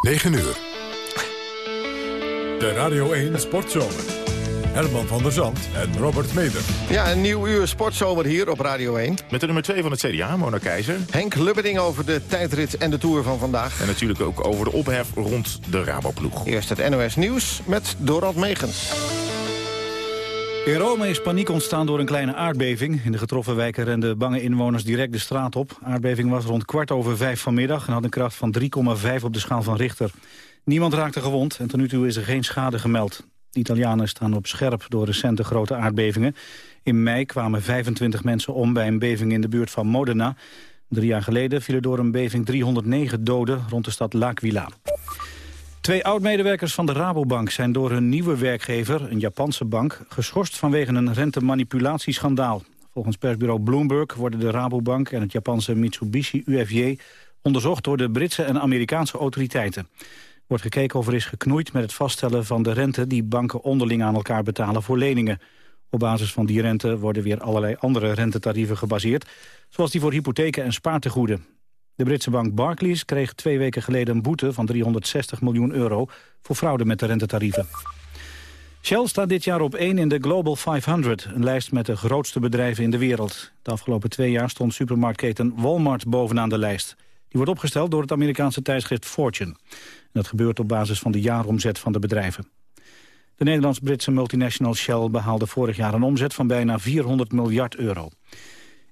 9 uur. De Radio 1 Sportzomer. Herman van der Zand en Robert Meder. Ja, een nieuw uur sportzomer hier op Radio 1. Met de nummer 2 van het CDA, Mona Keizer. Henk Lubberding over de tijdrit en de Tour van vandaag. En natuurlijk ook over de ophef rond de Raboploeg. Eerst het NOS Nieuws met Dorald Megens. In Rome is paniek ontstaan door een kleine aardbeving. In de getroffen wijken renden bange inwoners direct de straat op. Aardbeving was rond kwart over vijf vanmiddag... en had een kracht van 3,5 op de schaal van Richter. Niemand raakte gewond en tot nu toe is er geen schade gemeld. De Italianen staan op scherp door recente grote aardbevingen. In mei kwamen 25 mensen om bij een beving in de buurt van Modena. Drie jaar geleden vielen door een beving 309 doden rond de stad L'Aquila. Twee oud-medewerkers van de Rabobank zijn door hun nieuwe werkgever, een Japanse bank, geschorst vanwege een rentemanipulatieschandaal. Volgens persbureau Bloomberg worden de Rabobank en het Japanse Mitsubishi UFJ onderzocht door de Britse en Amerikaanse autoriteiten wordt gekeken of er is geknoeid met het vaststellen van de rente die banken onderling aan elkaar betalen voor leningen. Op basis van die rente worden weer allerlei andere rentetarieven gebaseerd, zoals die voor hypotheken en spaartegoeden. De Britse bank Barclays kreeg twee weken geleden een boete van 360 miljoen euro voor fraude met de rentetarieven. Shell staat dit jaar op 1 in de Global 500, een lijst met de grootste bedrijven in de wereld. De afgelopen twee jaar stond supermarktketen Walmart bovenaan de lijst. Die wordt opgesteld door het Amerikaanse tijdschrift Fortune. Dat gebeurt op basis van de jaaromzet van de bedrijven. De Nederlands-Britse multinational Shell behaalde vorig jaar een omzet van bijna 400 miljard euro.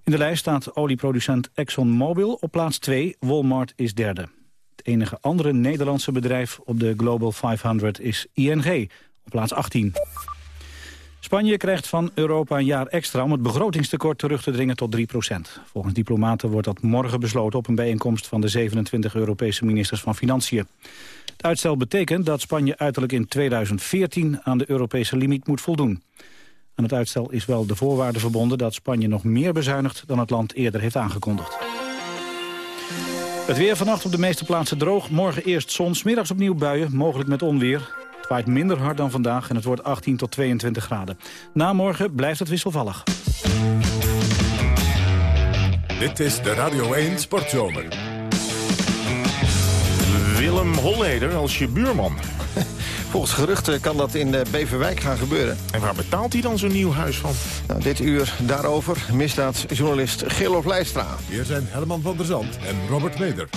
In de lijst staat olieproducent ExxonMobil op plaats 2, Walmart is derde. Het enige andere Nederlandse bedrijf op de Global 500 is ING, op plaats 18. Spanje krijgt van Europa een jaar extra om het begrotingstekort terug te dringen tot 3% Volgens diplomaten wordt dat morgen besloten op een bijeenkomst van de 27 Europese ministers van Financiën. Het uitstel betekent dat Spanje uiterlijk in 2014 aan de Europese limiet moet voldoen. Aan het uitstel is wel de voorwaarde verbonden dat Spanje nog meer bezuinigt dan het land eerder heeft aangekondigd. Het weer vannacht op de meeste plaatsen droog. Morgen eerst zon, middags opnieuw buien, mogelijk met onweer. Het waait minder hard dan vandaag en het wordt 18 tot 22 graden. Na morgen blijft het wisselvallig. Dit is de Radio 1 Sportzomer. Willem Holleder als je buurman. Volgens geruchten kan dat in Beverwijk gaan gebeuren. En waar betaalt hij dan zo'n nieuw huis van? Nou, dit uur daarover misdaadjournalist Gerlof Leistra. Hier zijn Herman van der Zand en Robert Meder.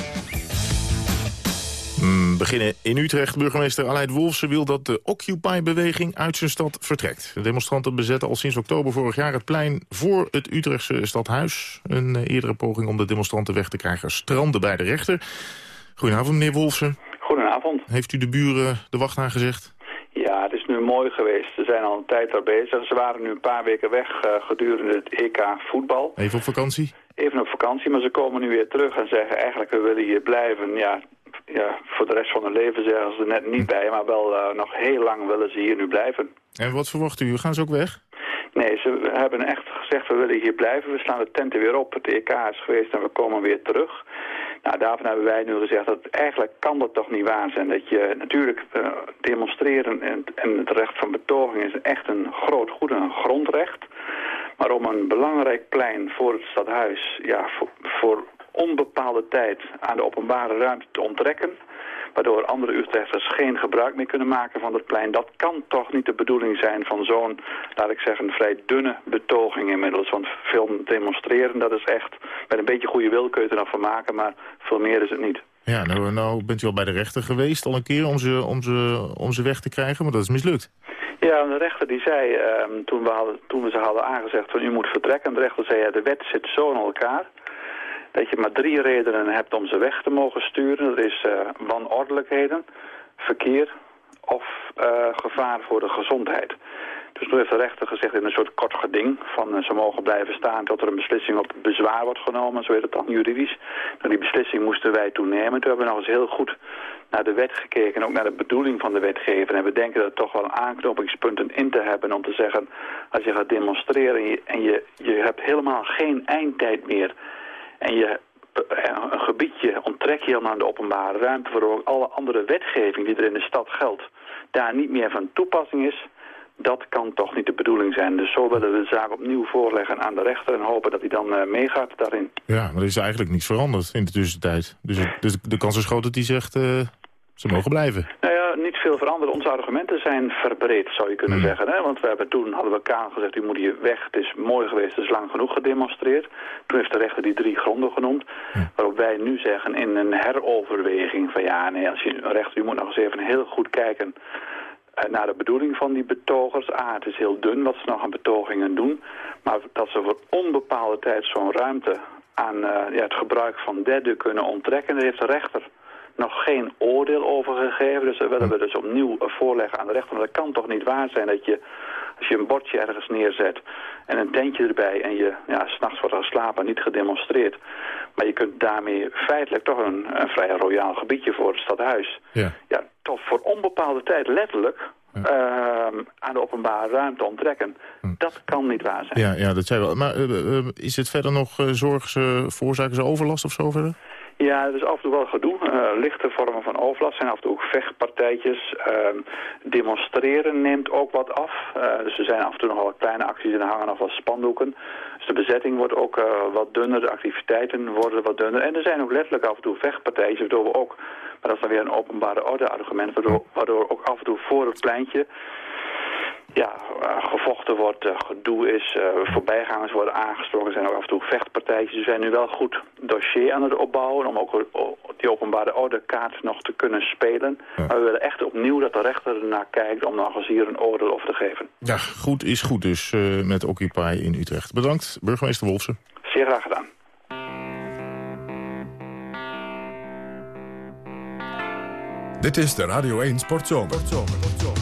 Mm, beginnen in Utrecht. Burgemeester Aleid Wolfsen wil dat de Occupy-beweging uit zijn stad vertrekt. De demonstranten bezetten al sinds oktober vorig jaar het plein voor het Utrechtse stadhuis. Een eh, eerdere poging om de demonstranten weg te krijgen strandde bij de rechter. Goedenavond, meneer Wolfsen. Goedenavond. Heeft u de buren de wacht aangezegd? Ja, het is nu mooi geweest. Ze zijn al een tijd daar bezig. Ze waren nu een paar weken weg uh, gedurende het EK voetbal. Even op vakantie? Even op vakantie, maar ze komen nu weer terug en zeggen eigenlijk we willen hier blijven. Ja, ja, voor de rest van hun leven zeggen ze er net niet bij, maar wel uh, nog heel lang willen ze hier nu blijven. En wat verwacht u? Gaan ze ook weg? Nee, ze hebben echt gezegd we willen hier blijven. We slaan de tenten weer op. Het EK is geweest en we komen weer terug. Nou, daarvan hebben wij nu gezegd dat eigenlijk kan dat toch niet waar zijn. Dat je natuurlijk uh, demonstreren en, en het recht van betoging is echt een groot goed en een grondrecht. Maar om een belangrijk plein voor het stadhuis ja, voor, voor onbepaalde tijd aan de openbare ruimte te onttrekken waardoor andere Utrechters geen gebruik meer kunnen maken van het plein. Dat kan toch niet de bedoeling zijn van zo'n, laat ik zeggen, vrij dunne betoging inmiddels. Want veel demonstreren, dat is echt, met een beetje goede wil kun je er dan van maken, maar veel meer is het niet. Ja, nou, nou bent u al bij de rechter geweest al een keer om ze, om ze, om ze weg te krijgen, maar dat is mislukt. Ja, de rechter die zei, um, toen, we hadden, toen we ze hadden aangezegd van u moet vertrekken, de rechter zei ja, de wet zit zo in elkaar dat je maar drie redenen hebt om ze weg te mogen sturen. Dat is uh, wanordelijkheden, verkeer of uh, gevaar voor de gezondheid. Dus toen heeft de rechter gezegd in een soort kort geding van uh, ze mogen blijven staan tot er een beslissing op bezwaar wordt genomen, zo heet het dan juridisch. Nou, die beslissing moesten wij toen nemen. Toen hebben we nog eens heel goed naar de wet gekeken en ook naar de bedoeling van de wetgever. En we denken er toch wel aanknopingspunten in te hebben om te zeggen, als je gaat demonstreren en en je, je hebt helemaal geen eindtijd meer en je een gebiedje onttrek je helemaal aan de openbare ruimte... waardoor ook alle andere wetgeving die er in de stad geldt... daar niet meer van toepassing is... dat kan toch niet de bedoeling zijn. Dus zo willen we de zaak opnieuw voorleggen aan de rechter... en hopen dat hij dan uh, meegaat daarin. Ja, maar er is eigenlijk niets veranderd in de tussentijd. Dus, dus de kans is groot dat hij zegt... Uh, Ze mogen blijven. Nou ja, niet veel veranderd. Onze argumenten zijn verbreed, zou je kunnen Hmm. zeggen. Hè? Want we hebben toen, hadden we Kaan gezegd, u moet hier weg. Het is mooi geweest, het is lang genoeg gedemonstreerd. Toen heeft de rechter die drie gronden genoemd. Waarop wij nu zeggen in een heroverweging van ja, nee, als je een rechter, u moet nog eens even heel goed kijken eh, naar de bedoeling van die betogers. A, het is heel dun wat ze nog aan betogingen doen. Maar dat ze voor onbepaalde tijd zo'n ruimte aan eh, ja, het gebruik van derden kunnen onttrekken, daar heeft de rechter nog geen oordeel over gegeven. Dus dat willen we dus opnieuw eh, voorleggen aan de rechter. Maar dat kan toch niet waar zijn dat je, als je een bordje ergens neerzet en een tentje erbij en je ja, s'nachts wordt geslapen en niet gedemonstreerd. Maar je kunt daarmee feitelijk toch een, een vrij royaal gebiedje voor het stadhuis. Ja. Ja, toch voor onbepaalde tijd letterlijk ehm, aan de openbare ruimte onttrekken. Dat kan niet waar zijn. Ja, ja, dat zei wel. Maar eh, eh, is het verder nog ze, veroorzaken ze overlast of zo verder? Ja, er is af en toe wel gedoe. Uh, lichte vormen van overlast zijn af en toe ook vechtpartijtjes. Uh, demonstreren neemt ook wat af. Uh, dus er zijn af en toe nog wel kleine acties en er hangen nog wat spandoeken. Dus de bezetting wordt ook uh, wat dunner, de activiteiten worden wat dunner. En er zijn ook letterlijk af en toe vechtpartijtjes, waardoor we ook... Maar dat is dan weer een openbare orde argument, waardoor, waardoor ook af en toe voor het pleintje ja, uh, gevochten wordt, uh, gedoe is, uh, voorbijgangers worden aangesproken, er zijn ook af en toe vechtpartijtjes. Dus we zijn nu wel goed dossier aan het opbouwen om ook die openbare orde kaart nog te kunnen spelen. Ja. Maar we willen echt opnieuw dat de rechter ernaar kijkt om nog eens hier een oordeel over te geven. Ja, goed is goed dus met Occupy in Utrecht. Bedankt, burgemeester Wolfsen. Zeer graag gedaan. Dit is de Radio 1 Sportzomer. Sportzomer.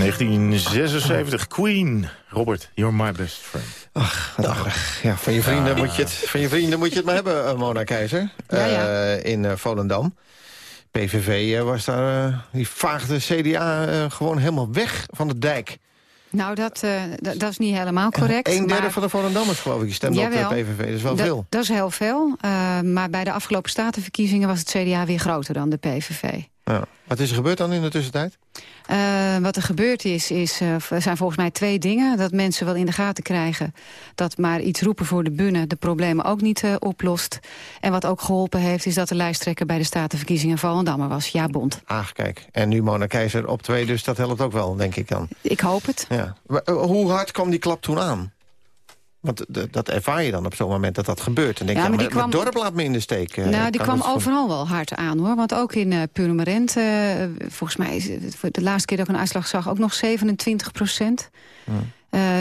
1976, Queen. Robert, you're my best friend. Ach, ach ja, van, je vrienden moet je het, van je vrienden moet je het maar hebben, uh, Mona Keizer. Ja, ja. Uh, in uh, Volendam. PVV was daar, die vaagde CDA gewoon helemaal weg van de dijk. Nou, dat, uh, dat is niet helemaal correct. Een derde maar... van de Volendammers, geloof ik, Jawel, op de PVV. Dat is wel veel. Dat is heel veel. Uh, maar bij de afgelopen statenverkiezingen was het CDA weer groter dan de PVV. Ja. Wat is er gebeurd dan in de tussentijd? Uh, wat er gebeurd is, is uh, zijn volgens mij twee dingen. Dat mensen wel in de gaten krijgen dat maar iets roepen voor de bunnen de problemen ook niet uh, oplost. En wat ook geholpen heeft, is dat de lijsttrekker bij de Statenverkiezingen Volendammer was. Ja, Bond. Ach, kijk. En nu Mona Keizer op twee, dus dat helpt ook wel, denk ik dan. Ik hoop het. Ja. hoe hard kwam die klap toen aan? Want dat ervaar je dan op zo'n moment dat dat gebeurt. En denk ja, je, maar ja, die maar kwam, het dorp laat me in de steek. Uh, nou, die kwam overal wel hard aan, hoor. Want ook in uh, Purmerend, uh, volgens mij, is de laatste keer dat ik een uitslag zag... ook nog 27 procent hmm.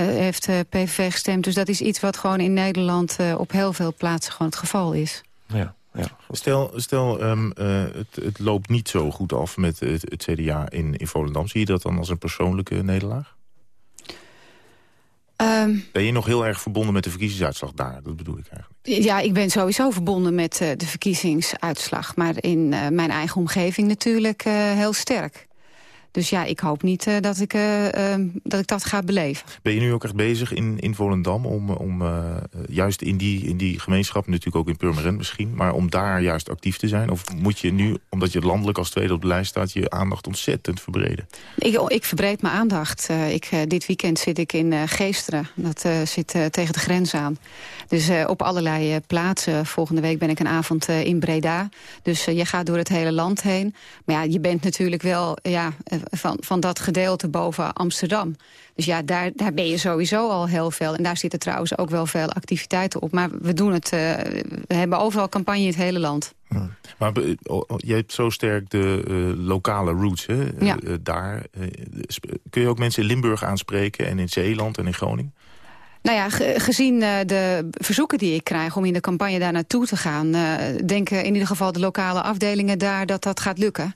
heeft PVV gestemd. Dus dat is iets wat gewoon in Nederland op heel veel plaatsen gewoon het geval is. Ja. Ja, stel, stel um, het, het, loopt niet zo goed af met het, het CDA in, in Volendam. Zie je dat dan als een persoonlijke nederlaag? Um, ben je nog heel erg verbonden met de verkiezingsuitslag daar? Dat bedoel ik eigenlijk. Ja, ik ben sowieso verbonden met uh, de verkiezingsuitslag. Maar in uh, mijn eigen omgeving natuurlijk uh, heel sterk. Dus ja, ik hoop niet uh, dat, ik, uh, uh, dat ik dat ga beleven. Ben je nu ook echt bezig in, in Volendam om, om juist in die, in die gemeenschap... natuurlijk ook in Purmerend misschien, maar om daar juist actief te zijn? Of moet je nu, omdat je landelijk als tweede op de lijst staat... je aandacht ontzettend verbreden? Ik, ik verbreed mijn aandacht. ik, dit weekend zit ik in Geesteren. Dat zit tegen de grens aan. Dus op allerlei plaatsen. Volgende week ben ik een avond in Breda. Dus je gaat door het hele land heen. Maar ja, je bent natuurlijk wel... Ja, van, van dat gedeelte boven Amsterdam. Dus ja, daar, daar ben je sowieso al heel veel. En daar zitten trouwens ook wel veel activiteiten op. Maar we doen het, uh, we hebben overal campagne in het hele land. Ja. Maar je hebt zo sterk de uh, lokale roots hè? Ja. Uh, daar. kun je ook mensen in Limburg aanspreken en in Zeeland en in Groningen? Nou ja, ge gezien de verzoeken die ik krijg om in de campagne daar naartoe te gaan... Denken in ieder geval de lokale afdelingen daar dat dat gaat lukken.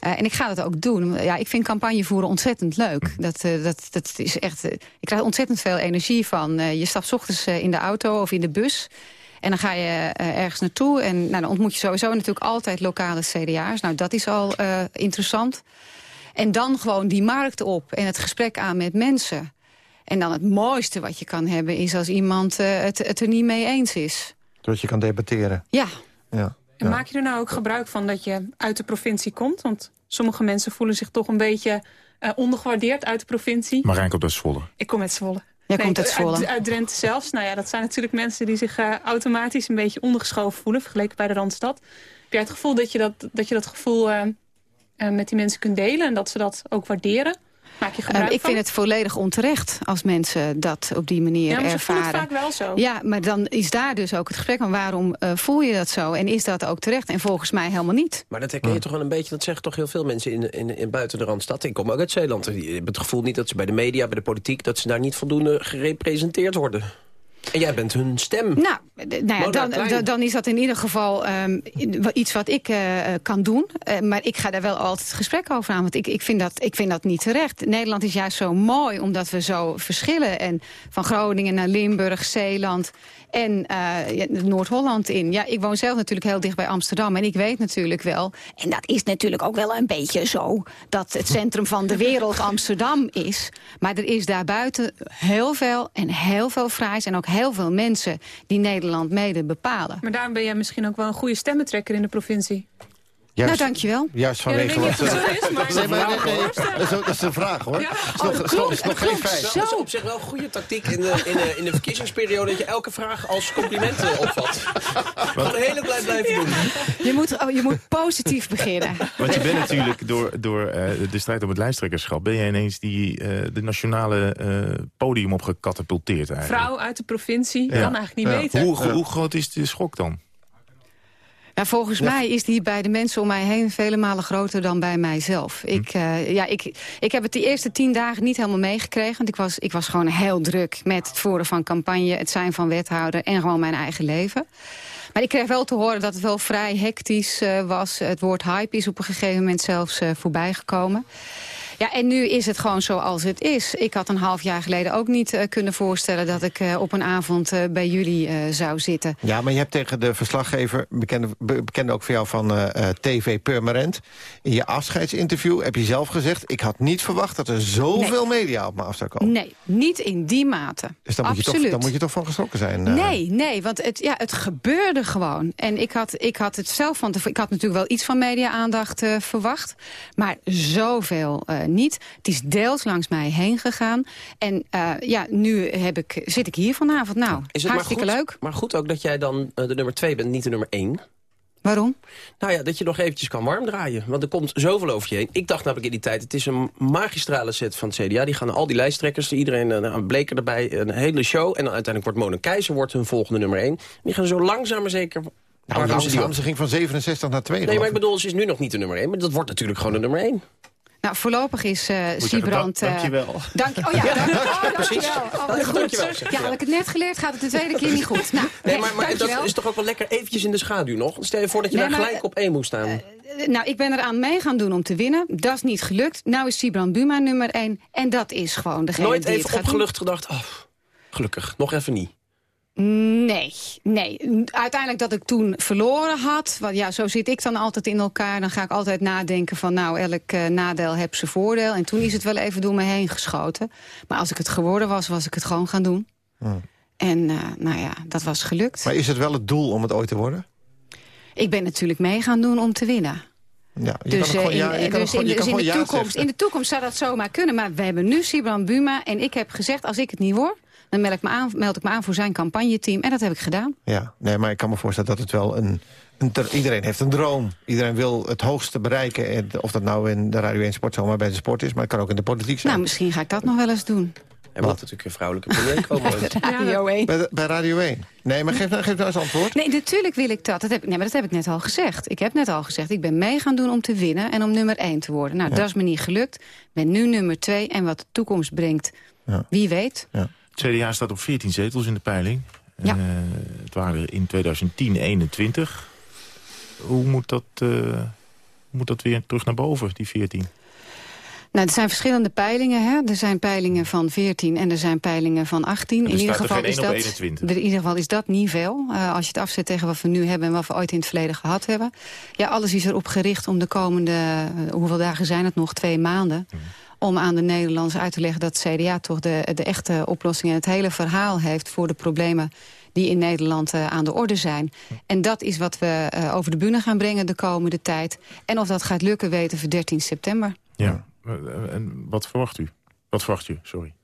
Uh, en ik ga dat ook doen. Ja, ik vind campagne voeren ontzettend leuk. Dat, uh, dat, dat is echt, uh, ik krijg ontzettend veel energie van. je stapt ochtends in de auto of in de bus. En dan ga je ergens naartoe. En nou, dan ontmoet je sowieso natuurlijk altijd lokale CDA's. Nou, dat is al interessant. En dan gewoon die markt op en het gesprek aan met mensen. En dan het mooiste wat je kan hebben is als iemand het, het er niet mee eens is. Dat je kan debatteren. Ja. ja. En ja. maak je er nou ook gebruik van dat je uit de provincie komt? Want sommige mensen voelen zich toch een beetje uh, ondergewaardeerd uit de provincie. Marijn komt uit Zwolle. Ik kom uit Zwolle. Jij nee, komt uit Zwolle. Uit, uit, Drenthe zelfs. Nou ja, dat zijn natuurlijk mensen die zich uh, automatisch een beetje ondergeschoven voelen... vergeleken bij de Randstad. Heb jij het gevoel dat je dat, dat, je dat gevoel uh, met die mensen kunt delen... en dat ze dat ook waarderen? Maak je gebruik uh, ik van? vind het volledig onterecht als mensen dat op die manier ja, maar ervaren. het vaak wel zo. Ja, maar dan is daar dus ook het gesprek van waarom uh, voel je dat zo? En is dat ook terecht? En volgens mij helemaal niet. Maar dat herken je toch wel een beetje, dat zeggen toch heel veel mensen in, in, in buiten de Randstad. Ik kom ook uit Zeeland. Die hebben het gevoel niet dat ze bij de media, bij de politiek, dat ze daar niet voldoende gerepresenteerd worden. En jij bent hun stem. Nou, nou ja, dan, dan, is dat in ieder geval um, iets wat ik uh, kan doen. Uh, maar ik ga daar wel altijd gesprek over aan. Want ik, ik, vind dat, ik vind dat niet terecht. Nederland is juist zo mooi omdat we zo verschillen. En van Groningen naar Limburg, Zeeland en uh, Noord-Holland in. Ja, ik woon zelf natuurlijk heel dicht bij Amsterdam. En ik weet natuurlijk wel, en dat is natuurlijk ook wel een beetje zo... dat het centrum van de wereld Amsterdam is. Maar er is daarbuiten heel veel en heel veel fraais... en ook heel veel mensen die Nederland mede bepalen. Maar daarom ben jij misschien ook wel een goede stemmentrekker in de provincie. Juist, nou, dankjewel. Juist vanwege ja, wat... Zo is, maar nee, maar, nee, nee, dat, is, dat is een vraag, hoor. Ja. Dat is nog, klopt, is nog geen feit. Dat is op zich wel een goede tactiek in de, in de, in de verkiezingsperiode... dat je elke vraag als compliment opvat. Gewoon heel blij blijven doen. Je moet, oh, je moet positief beginnen. Want je bent natuurlijk door, door uh, de strijd om het lijsttrekkerschap... ben je ineens die, uh, de nationale uh, podium opgecatapulteerd eigenlijk. Vrouw uit de provincie, ja. kan eigenlijk niet ja. weten. Hoe, hoe groot is de schok dan? Nou, volgens ja. mij is die bij de mensen om mij heen vele malen groter dan bij mijzelf. Hm. Ik, uh, ja, ik, ik heb het de eerste tien dagen niet helemaal meegekregen. Want ik was, ik was gewoon heel druk met het voeren van campagne... het zijn van wethouder en gewoon mijn eigen leven. Maar ik kreeg wel te horen dat het wel vrij hectisch uh, was. Het woord hype is op een gegeven moment zelfs uh, voorbij gekomen. Ja, en nu is het gewoon zoals het is. Ik had een half jaar geleden ook niet uh, kunnen voorstellen... dat ik uh, op een avond uh, bij jullie zou zitten. Ja, maar je hebt tegen de verslaggever, bekende, bekende ook voor jou van TV Permanent... in je afscheidsinterview heb je zelf gezegd... ik had niet verwacht dat er zoveel nee. media op me af zou komen. Nee, niet in die mate. Dus dan, moet je, toch, dan moet je toch van geschrokken zijn? Nee, nee, want het, ja, het gebeurde gewoon. En ik had, ik had het zelf van. Ik had natuurlijk wel iets van media-aandacht verwacht... maar zoveel niet. Het is deels langs mij heen gegaan. En uh, ja, nu heb ik, zit ik hier vanavond. Nou, is het hartstikke maar goed, leuk. Maar goed ook dat jij dan uh, de nummer twee bent, niet de nummer één. Waarom? Nou ja, dat je nog eventjes kan warm draaien. Want er komt zoveel over je heen. Ik dacht namelijk in die tijd, het is een magistrale set van het CDA. Die gaan al die lijsttrekkers, iedereen een uh, bleker erbij, een hele show. En dan uiteindelijk wordt Mona Keizer wordt hun volgende nummer één. Die gaan zo langzaam maar zeker... Nou, langzaam, ze ging van 67 naar 2. Nee, maar ik bedoel, ze is nu nog niet de nummer 1. Maar dat wordt natuurlijk gewoon de nummer 1. Nou, voorlopig is uh, Siebrand... Uh, dankjewel. Dank, oh ja, dank, oh, dankjewel. Oh, goed. dankjewel. Ja, had ik het net geleerd, gaat het de tweede keer niet goed. Nou, nee, maar, maar dat is toch ook wel lekker eventjes in de schaduw nog? Stel je voor dat je nee, daar gelijk op één moest staan. Uh, nou, ik ben eraan mee gaan doen om te winnen. Dat is niet gelukt. Nou is Siebrand Buma nummer 1. En dat is gewoon degene Nooit die even opgelucht gedacht, oh, gelukkig, nog even niet. Nee, nee. Uiteindelijk dat ik toen verloren had. Want ja, zo zit ik dan altijd in elkaar. Dan ga ik altijd nadenken van nou, elk uh, nadeel heb zijn voordeel. En toen is het wel even door me heen geschoten. Maar als ik het geworden was, was ik het gewoon gaan doen. Hmm. En uh, nou ja, dat was gelukt. Maar is het wel het doel om het ooit te worden? Ik ben natuurlijk mee gaan doen om te winnen. Ja, dus in, in, in de toekomst, in de toekomst zou dat zomaar kunnen. Maar we hebben nu Sibran Buma en ik heb gezegd... als ik het niet word, dan meld ik, me aan, meld ik me aan voor zijn campagneteam. En dat heb ik gedaan. Ja, nee, maar ik kan me voorstellen dat het wel een... een iedereen heeft een droom. Iedereen wil het hoogste bereiken. Of dat nou in de Radio 1 Sportzomer bij de sport is... maar het kan ook in de politiek zijn. Nou, misschien ga ik dat nog wel eens doen. En wat natuurlijk een vrouwelijke premier komen. Radio 1. Bij, bij, Radio 1. Nee, maar geef nou, geef nou eens antwoord. Nee, natuurlijk wil ik dat. dat heb, nee, maar dat heb ik net al gezegd. Ik heb net al gezegd, ik ben mee gaan doen om te winnen... en om nummer 1 te worden. Nou, ja. dat is me niet gelukt. Ik ben nu nummer 2 en wat de toekomst brengt, ja. wie weet... Ja. Het CDA staat op 14 zetels in de peiling. Ja. Uh, het waren er in 2010 21. Hoe moet dat, uh, moet dat weer terug naar boven, die 14? Nou, er zijn verschillende peilingen. Hè? Er zijn peilingen van 14 en er zijn peilingen van 18. In ieder, geval is dat, in ieder geval is dat niet veel. Uh, als je het afzet tegen wat we nu hebben en wat we ooit in het verleden gehad hebben. Ja, alles is erop gericht om de komende, hoeveel dagen zijn het nog, twee maanden... Mm om aan de Nederlanders uit te leggen dat CDA toch de, de echte oplossing... en het hele verhaal heeft voor de problemen die in Nederland uh, aan de orde zijn. En dat is wat we uh, over de bühne gaan brengen de komende tijd. En of dat gaat lukken weten we 13 september. Ja, en wat verwacht u? Wat verwacht u, sorry?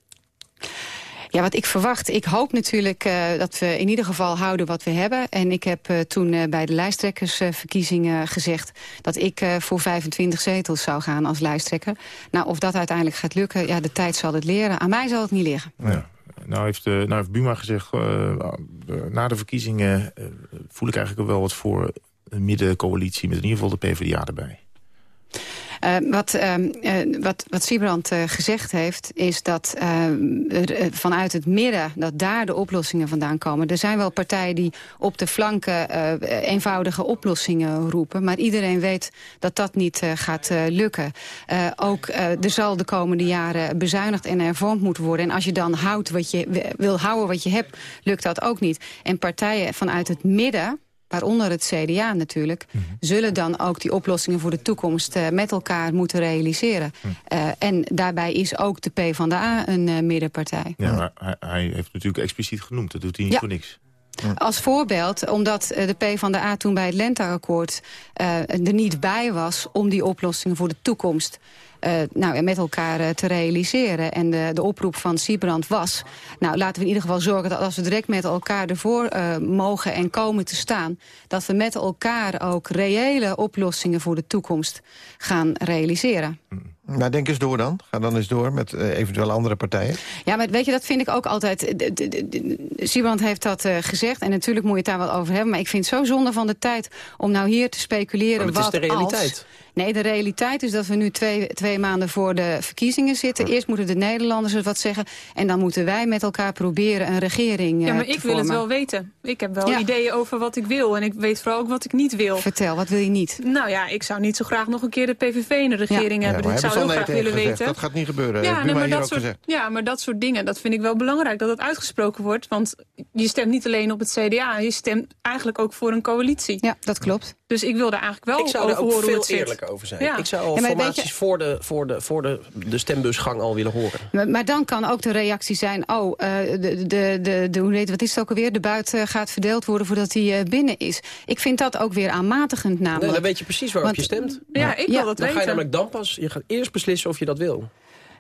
Ja, wat ik verwacht, ik hoop natuurlijk uh, dat we in ieder geval houden wat we hebben. En ik heb uh, toen uh, bij de lijsttrekkersverkiezingen gezegd... dat ik voor 25 zetels zou gaan als lijsttrekker. Nou, of dat uiteindelijk gaat lukken, ja, de tijd zal het leren. Aan mij zal het niet liggen. Ja. Nou heeft, nou heeft Buma gezegd, na de verkiezingen voel ik eigenlijk wel wat voor een middencoalitie... met in ieder geval de PvdA erbij. Uh, wat, uh, wat, wat Siebrand gezegd heeft, is dat vanuit het midden... dat daar de oplossingen vandaan komen. Er zijn wel partijen die op de flanken eenvoudige oplossingen roepen. Maar iedereen weet dat dat niet gaat lukken. ook er zal de komende jaren bezuinigd en hervormd moeten worden. En als je dan houdt wat je wil houden wat je hebt, lukt dat ook niet. En partijen vanuit het midden waaronder het CDA natuurlijk... Mm -hmm. zullen dan ook die oplossingen voor de toekomst uh, met elkaar moeten realiseren. Mm. Uh, en daarbij is ook de PvdA een uh, middenpartij. Ja, maar hij, hij, heeft natuurlijk expliciet genoemd. Dat doet hij niet ja. voor niks. Als voorbeeld, omdat de PvdA toen bij het Lenteakkoord er niet bij was... om die oplossingen voor de toekomst uh, nou, met elkaar uh, te realiseren. En de, de oproep van Siebrand was... nou, laten we in ieder geval zorgen dat als we direct met elkaar ervoor uh, mogen en komen te staan... dat we met elkaar ook reële oplossingen voor de toekomst gaan realiseren. Nou, denk eens door dan. Ga dan eens door met uh, eventueel andere partijen. Ja, maar weet je, dat vind ik ook altijd... Siebrand heeft dat uh, gezegd en natuurlijk moet je het daar wel over hebben... maar ik vind het zo zonde van de tijd om nou hier te speculeren... Maar het wat is de realiteit. Als... Nee, de realiteit is dat we nu twee, twee maanden voor de verkiezingen zitten. Eerst moeten de Nederlanders het wat zeggen. En dan moeten wij met elkaar proberen een regering uh, Ja, maar ik wil het wel weten. Ik heb wel ja. ideeën over wat ik wil. En ik weet vooral ook wat ik niet wil. Vertel, wat wil je niet? Nou ja, ik zou niet zo graag nog een keer de PVV in de regering ja. hebben. Ja, ik zou heel nee graag willen gezegd. weten. Dat gaat niet gebeuren. Ja, nee, maar hier dat ook soort, gezegd. ja, maar dat soort dingen, dat vind ik wel belangrijk dat het uitgesproken wordt. Want je stemt niet alleen op het CDA, je stemt eigenlijk ook voor een coalitie. Ja, dat klopt. Dus ik wil daar eigenlijk wel Ik zou over er ook horen hoe veel zit. eerlijker over zijn. Ja. Ik zou al Ja, formaties je- voor, de, voor, de, voor de, de stembusgang al willen horen. Maar, maar dan kan ook de reactie zijn... oh, eh, de, de, de, de, hoe heet, wat is het ook alweer? De buiten gaat verdeeld worden voordat hij eh, binnen is. Ik vind dat ook weer aanmatigend namelijk. Nee, dan weet je precies waarop Want- je stemt. Ja, ik Ja, wil dat Dan ga je weten. namelijk dan pas, je gaat eerst beslissen of je dat wil.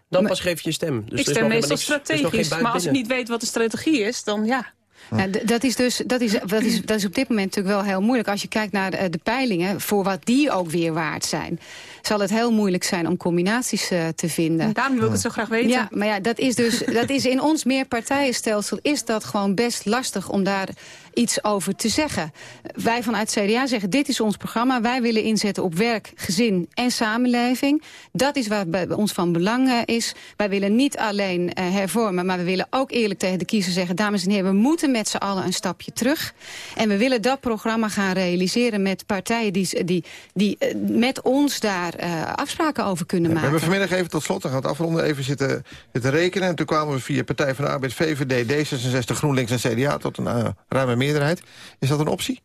Dan Maar- pas geef je je stem. Dus ik is stem nog meestal niks- strategisch. Maar als ik niet weet wat de strategie is, dan ja. Ja, d- dat is dus dat is, dat is, dat is op dit moment natuurlijk wel heel moeilijk. Als je kijkt naar de, de peilingen, voor wat die ook weer waard zijn... zal het heel moeilijk zijn om combinaties eh, te vinden. En daarom wil ik het zo graag weten. Ja, maar ja, dat is dus dat is in ons meerpartijenstelsel is dat gewoon best lastig om daar iets over te zeggen. Wij vanuit CDA zeggen dit is ons programma. Wij willen inzetten op werk, gezin en samenleving. Dat is waar bij ons van belang eh, is. Wij willen niet alleen eh, hervormen, maar we willen ook eerlijk tegen de kiezer zeggen... dames en heren, we moeten met z'n allen een stapje terug. En we willen dat programma gaan realiseren met partijen die, die, die eh, met ons daar afspraken over kunnen We maken. hebben vanmiddag even tot slot, dan gaan we het afronden, even zitten, zitten rekenen. En toen kwamen we via Partij van de Arbeid, VVD, D66, GroenLinks en CDA... tot een eh, ruime meerderheid. Is dat een optie?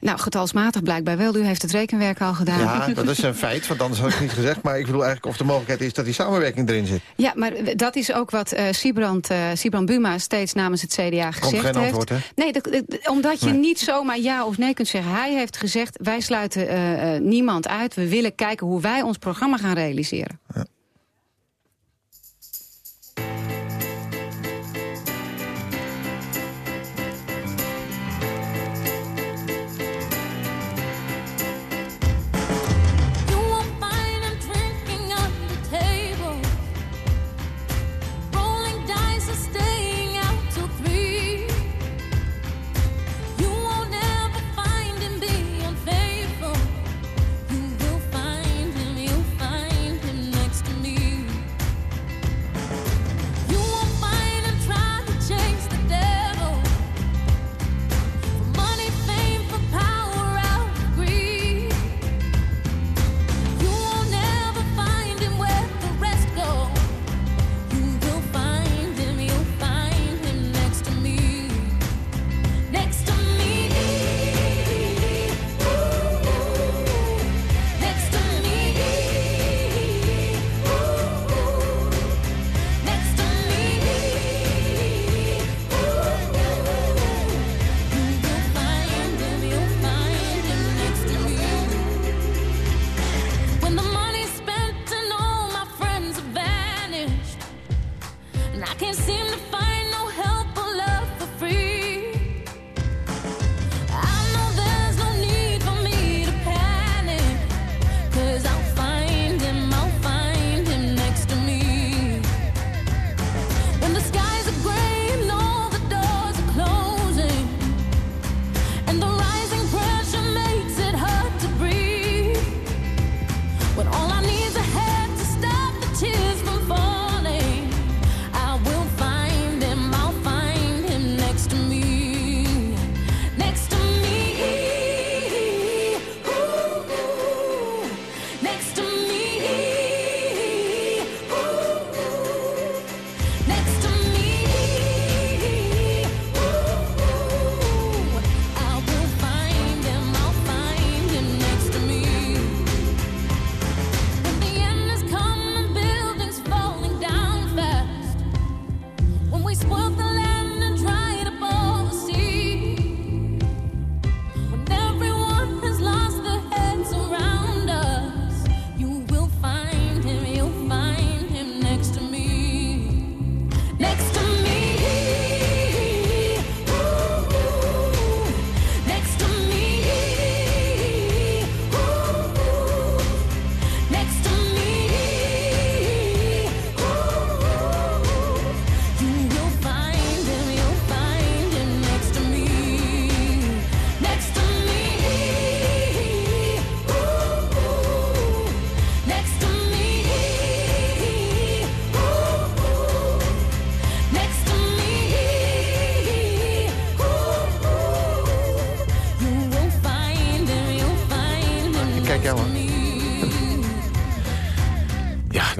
Nou, getalsmatig blijkbaar wel. U heeft het rekenwerk al gedaan. Ja, dat is een feit, want anders had ik niet gezegd. Maar ik bedoel eigenlijk of de mogelijkheid is dat die samenwerking erin zit. Ja, maar dat is ook wat eh Sibrand, eh, Sibrand Buma steeds namens het CDA gezegd geen heeft. antwoord, hè? Nee, dat- dat- omdat je Nee. niet zomaar ja of nee kunt zeggen. Hij heeft gezegd, wij sluiten eh, niemand uit. We willen kijken hoe wij ons programma gaan realiseren. You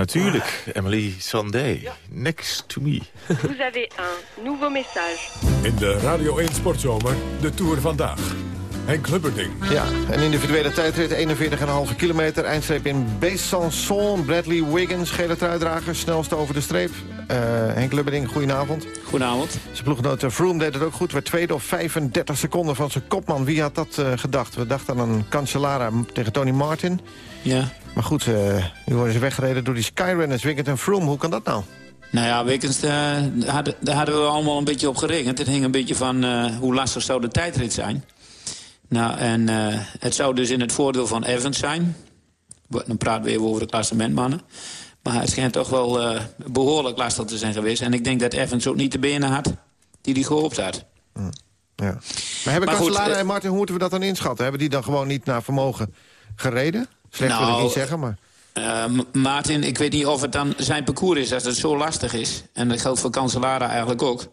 natuurlijk. Emily Sandé. Next to me. Vous avez un nouveau message. In de Radio 1 Sportzomer, de Tour vandaag. Henk Lubberding. Ja, een individuele tijdrit, 41,5 kilometer. Eindstreep in Besançon. Bradley Wiggins, gele truidrager, snelste over de streep. Eh, Henk Lubberding, goedenavond. Goedenavond. Zijn ploeggenoot eh, Froome deed het ook goed. Werd tweede op 35 seconden van zijn kopman. Wie had dat eh, gedacht? We dachten aan een Cancellara tegen Tony Martin. Ja. Maar goed, uh, nu worden ze weggereden door die Skyrunners, Wiggins en Froome. Hoe kan dat nou? Nou ja, Wiggins, uh, hadden, daar hadden we allemaal een beetje op gerekend. Het hing een beetje van uh, hoe lastig zou de tijdrit zijn. Nou, en uh, het zou dus in het voordeel van Evans zijn. Dan praten we even over de klassementmannen. Maar het schijnt toch wel uh, behoorlijk lastig te zijn geweest. En ik denk dat Evans ook niet de benen had die hij gehoopt had. Mm. Ja. Maar hebben Cancellara en Martin, hoe moeten we dat dan inschatten? Hebben die dan gewoon niet naar vermogen gereden? Slecht nou, wil ik niet zeggen, maar... Uh, Martin, ik weet niet of het dan zijn parcours is als het zo lastig is. En dat geldt voor Cancellara eigenlijk ook.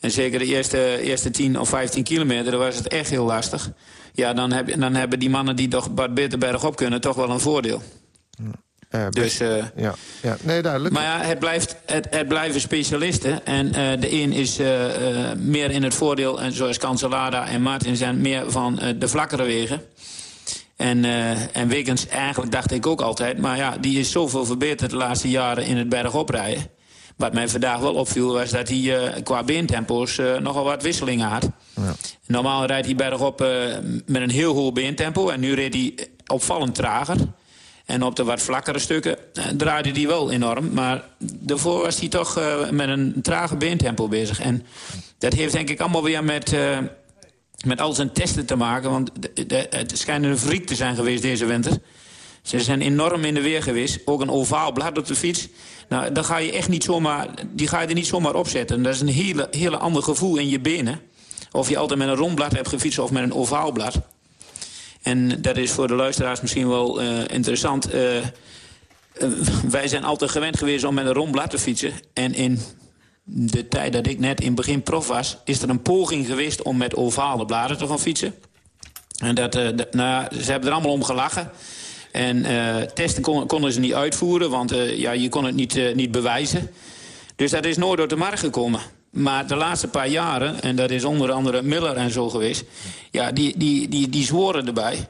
En zeker de eerste, eerste 10 of 15 kilometer, was het echt heel lastig. Ja, dan, heb, dan hebben die mannen die toch wat beter bergop kunnen... toch wel een voordeel. Uh, dus, uh, ja, ja, nee, duidelijk. Maar ja, het, blijft, het, het blijven specialisten. En uh, de een is meer in het voordeel, en zoals Cancellara en Martin zijn... meer van de vlakkere wegen. En, en Wiggins, eigenlijk dacht ik ook altijd... maar ja, die is zoveel verbeterd de laatste jaren in het bergoprijden. Wat mij vandaag wel opviel was dat hij uh, qua beentempo's uh, nogal wat wisselingen had. Ja. Normaal rijdt hij bergop met een heel hoog beentempo... en nu reed hij opvallend trager. En op de wat vlakkere stukken draaide hij wel enorm. Maar daarvoor was hij toch met een trage beentempo bezig. En dat heeft denk ik allemaal weer met met al zijn testen te maken. Want het schijnt een freak te zijn geweest deze winter. Ze zijn enorm in de weer geweest. Ook een ovaal blad op de fiets. Nou, dan ga je echt niet zomaar, die ga je er niet zomaar opzetten. Dat is een hele, hele ander gevoel in je benen. Of je altijd met een rond blad hebt gefietst of met een ovaal blad. En dat is voor de luisteraars misschien wel uh, interessant. Uh, uh, wij zijn altijd gewend geweest om met een rond blad te fietsen. En in de tijd dat ik net in begin prof was... is er een poging geweest om met ovale bladen te gaan fietsen. En dat, dat, nou, ze hebben er allemaal om gelachen. En uh, testen kon, konden ze niet uitvoeren, want uh, ja, je kon het niet, niet bewijzen. Dus dat is nooit door de markt gekomen. Maar de laatste paar jaren, en dat is onder andere Miller en zo geweest... ja, die, die, die, die zworen erbij...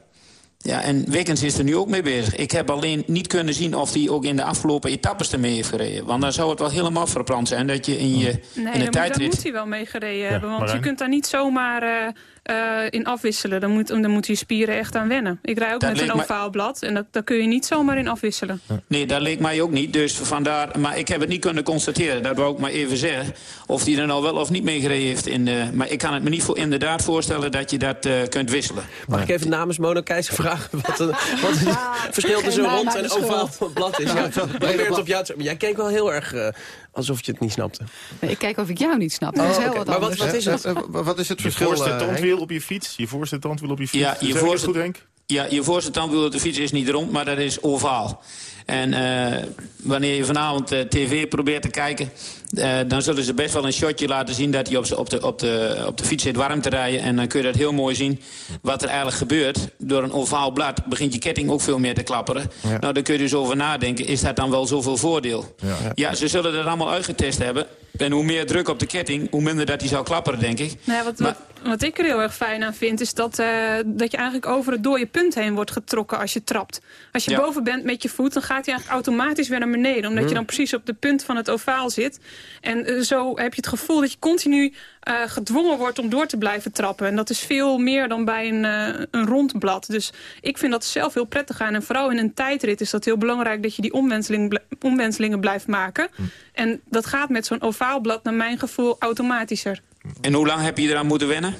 Ja, en Wiggins is er nu ook mee bezig. Ik heb alleen niet kunnen zien of hij ook in de afgelopen etappes ermee heeft gereden. Want dan zou het wel helemaal verbrand zijn dat je in je nee, in de tijdrit... Moet, moet hij wel mee gereden ja, hebben. Want je kunt daar niet zomaar uh, uh, in afwisselen. Dan moet, dan moet je spieren echt aan wennen. Ik rij ook dat met een ovaal blad en dat, daar kun je niet zomaar in afwisselen. Nee, dat leek mij ook niet. Dus vandaar, maar ik heb het niet kunnen constateren. Dat wou ik maar even zeggen. Of hij er nou wel of niet mee gereden heeft. In de, maar ik kan het me niet voor, inderdaad voorstellen dat je dat uh, kunt wisselen. Mag ik even namens Mona vragen wat, wat het verschil tussen een rond en ovaal blad is? Ja, ja, op jou, jij keek wel heel erg uh, alsof je het niet snapte. Nee, ik kijk of ik jou niet snap. Dat oh, is heel okay. wat maar wat, wat is het? Wat is het je verschil? voorste uh, tandwiel op je fiets. Je voorste tandwiel op je fiets. Ja, je voorste, goed, Henk? Ja, je voorste tandwiel op de fiets is niet rond, maar dat is ovaal. En uh, wanneer je vanavond uh, tv probeert te kijken... Uh, dan zullen ze best wel een shotje laten zien... dat hij op, op, de, op, de, op de fiets zit warm te rijden. En dan kun je dat heel mooi zien wat er eigenlijk gebeurt. Door een ovaal blad begint je ketting ook veel meer te klapperen. Ja. Nou, dan kun je dus over nadenken. Is dat dan wel zoveel voordeel? Ja, ze zullen dat allemaal uitgetest hebben. En hoe meer druk op de ketting, hoe minder dat hij zou klapperen, denk ik. Nou ja, wat, maar, wat, wat, ik er heel erg fijn aan vind... is dat, uh, dat je eigenlijk over het dode punt heen wordt getrokken als je trapt. Als je boven bent met je voet, dan gaat hij eigenlijk automatisch weer naar beneden. Omdat Hmm. je dan precies op de punt van het ovaal zit. En uh, zo heb je het gevoel dat je continu uh, gedwongen wordt om door te blijven trappen. En dat is veel meer dan bij een, uh, een rond blad. Dus ik vind dat zelf heel prettig aan. En vooral in een tijdrit is dat heel belangrijk... dat je die omwenseling, omwenselingen blijft maken. Hm. En dat gaat met zo'n ovaalblad naar mijn gevoel automatischer. En hoe lang heb je eraan moeten wennen?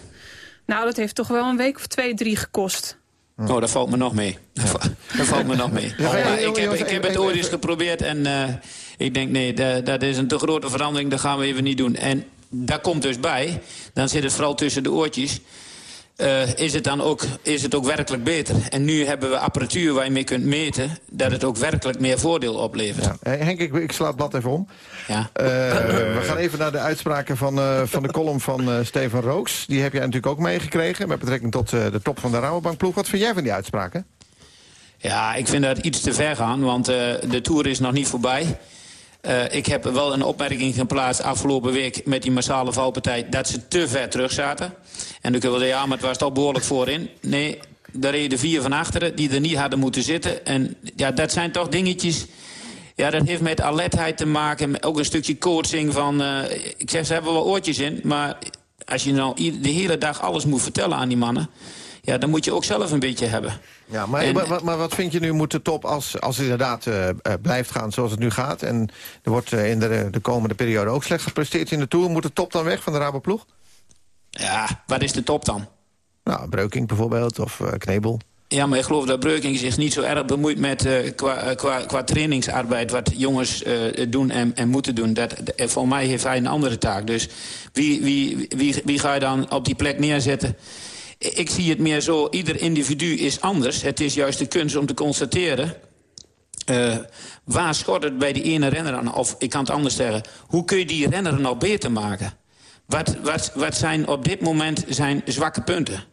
Nou, dat heeft toch wel een week of twee, drie gekost. Oh, dat valt me nog mee. Ja. Dat valt me nog mee. Ja, ja, ik, heb, ik heb het ooit eens geprobeerd en uh, ik denk, nee, dat, dat is een te grote verandering, dat gaan we even niet doen. En daar komt dus bij, dan zit het vooral tussen de oortjes... Uh, is, het dan ook, is het ook werkelijk beter? En nu hebben we apparatuur waar je mee kunt meten... dat het ook werkelijk meer voordeel oplevert. Ja. Hey, Henk, ik, ik, sla het blad even om. Ja. Uh, we gaan even naar de uitspraken van, uh, van de column van Steven Rooks. Die heb jij natuurlijk ook meegekregen... met betrekking tot de top van de Rabobankploeg. Wat vind jij van die uitspraken? Ja, ik vind dat iets te ver gaan, want eh, de Tour is nog niet voorbij. Eh, ik heb wel een opmerking geplaatst afgelopen week met die massale valpartij... dat ze te ver terug zaten. En dan kunnen we ja, maar het was toch behoorlijk voorin. Nee, daar reden vier van achteren die er niet hadden moeten zitten. En ja, dat zijn toch dingetjes... Ja, dat heeft met alertheid te maken. Ook een stukje coaching van... eh, ik zeg, ze hebben wel oortjes in, maar als je nou de hele dag alles moet vertellen aan die mannen... ja, dan moet je ook zelf een beetje hebben. Ja, maar, En- maar, wat vind je nu moet de top als, als het inderdaad eh, eh, blijft gaan zoals het nu gaat... en er wordt eh, in de, de komende periode ook slecht gepresteerd in de Tour... moet de top dan weg van de Raboploeg? Ja, wat is de top dan? Nou, Breuking bijvoorbeeld, of Knebel. Ja, maar ik geloof dat Breukink zich niet zo erg bemoeit met qua, qua, qua trainingsarbeid... wat jongens doen en, en moeten doen. Dat, voor mij heeft hij een andere taak. Dus wie, wie, wie, wie ga je dan op die plek neerzetten? Ik zie het meer zo, ieder individu is anders. Het is juist de kunst om te constateren... eh, waar schort het bij die ene renner aan? Of ik kan het anders zeggen, hoe kun je die renner nou beter maken? Wat, wat, wat zijn op dit moment zijn zwakke punten?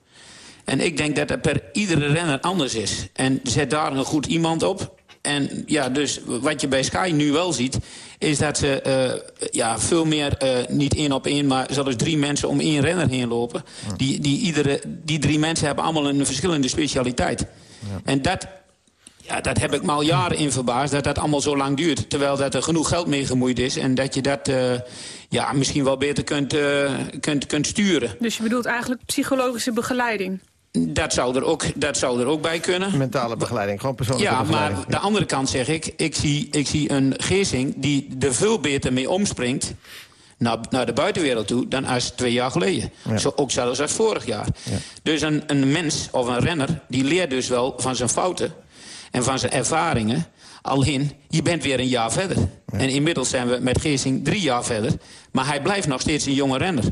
En ik denk dat het per iedere renner anders is. En zet daar een goed iemand op. En ja, dus wat je bij Sky nu wel ziet... is dat ze eh, ja, veel meer, eh, niet één op één... maar zelfs drie mensen om één renner heen lopen. Die, die, iedere, die drie mensen hebben allemaal een verschillende specialiteit. En dat, ja, dat heb ik me al jaren in verbaasd, dat dat allemaal zo lang duurt. Terwijl dat er genoeg geld mee gemoeid is. En dat je dat eh, ja, misschien wel beter kunt, eh, kunt, kunt sturen. Dus je bedoelt eigenlijk psychologische begeleiding? Dat zou er ook, dat zou er ook bij kunnen. Mentale begeleiding, gewoon persoonlijke Ja, begeleiding. maar de andere kant zeg ik... ik zie, ik zie een Geesing die er veel beter mee omspringt... Naar, naar de buitenwereld toe dan als twee jaar geleden. Zo, ook zelfs als vorig jaar. Dus een, een mens of een renner... die leert dus wel van zijn fouten en van zijn ervaringen. Alleen, je bent weer een jaar verder. En inmiddels zijn we met Geesing drie jaar verder. Maar hij blijft nog steeds een jonge renner.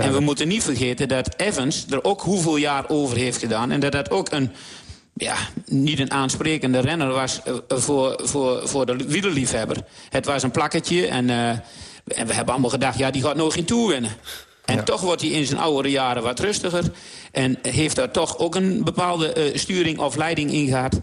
En we moeten niet vergeten dat Evans er ook hoeveel jaar over heeft gedaan... en dat dat ook een, ja, niet een aansprekende renner was eh, voor, voor, voor de wielerliefhebber. Het was een plakketje en, eh, en we hebben allemaal gedacht... ja, die gaat nog geen Tour winnen. En toch wordt hij in zijn oudere jaren wat rustiger... en heeft daar toch ook een bepaalde eh, sturing of leiding in gehad.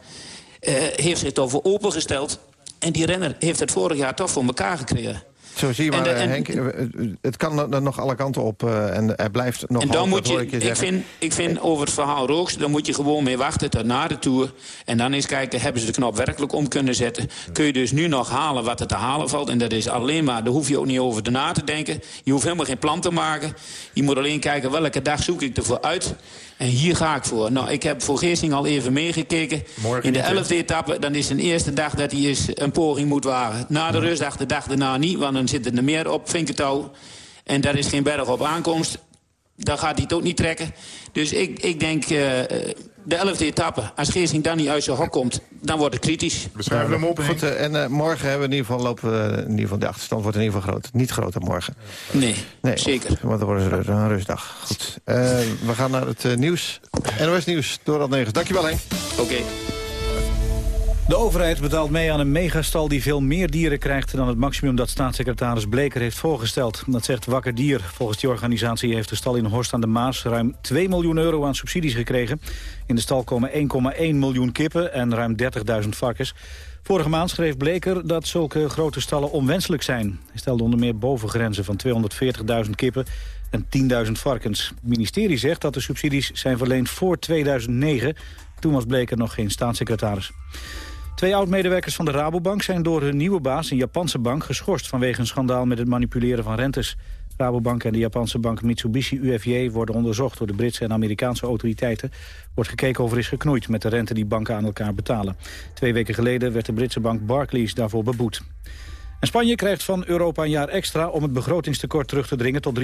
Eh, heeft zich ervoor opengesteld. En die renner heeft het vorig jaar toch voor elkaar gekregen. Zo zie je En maar, de- eh, en- Henk, eh, eh, het kan er nog alle kanten op en er blijft nog En dan hoop, moet je, ik je ik zeggen. vind, ik vind over het verhaal Rooks, dan moet je gewoon mee wachten tot na de Tour. En dan eens kijken, hebben ze de knop werkelijk om kunnen zetten? Kun je dus nu nog halen wat er te halen valt? En dat is alleen maar, daar hoef je ook niet over na te denken. Je hoeft helemaal geen plan te maken. Je moet alleen kijken, welke dag zoek ik ervoor uit? En hier ga ik voor. Nou, ik heb voor Geersing al even meegekeken. Morgen In de elfde etappe, dan is een eerste dag dat hij eens een poging moet wagen. Na de rustdag, de dag daarna niet, want dan zit er meer op vinkentouw. En daar is geen berg op aankomst. Dan gaat hij het ook niet trekken. Dus ik, ik denk, eh, de elfde etappe, als Geersing dan niet uit zijn hok komt... dan wordt het kritisch. We schrijven hem op, Goed, eh, en eh, morgen hebben we in ieder geval lopen we, in ieder geval de achterstand wordt in ieder geval groot. Niet groter morgen. Nee, Nee, zeker. Want dan wordt het een rustdag. Goed. Eh, we gaan naar het nieuws. NOS Nieuws, door Negens. Dankjewel Henk. Oké. De overheid betaalt mee aan een megastal die veel meer dieren krijgt... dan het maximum dat staatssecretaris Bleker heeft voorgesteld. Dat zegt Wakker Dier. Volgens die organisatie heeft de stal in Horst aan de Maas... ruim 2 miljoen euro aan subsidies gekregen. In de stal komen 1,1 miljoen kippen en ruim 30.000 varkens. Vorige maand schreef Bleker dat zulke grote stallen onwenselijk zijn. Hij stelde onder meer bovengrenzen van 240.000 kippen en 10.000 varkens. Het ministerie zegt dat de subsidies zijn verleend voor 2009. Toen was Bleker nog geen staatssecretaris. Twee oud-medewerkers van de Rabobank zijn door hun nieuwe baas, een Japanse bank, geschorst vanwege een schandaal met het manipuleren van rentes. Rabobank en de Japanse bank Mitsubishi UFJ worden onderzocht door de Britse en Amerikaanse autoriteiten. Wordt gekeken of er is geknoeid met de rente die banken aan elkaar betalen. Twee weken geleden werd de Britse bank Barclays daarvoor beboet. En Spanje krijgt van Europa een jaar extra om het begrotingstekort terug te dringen tot 3%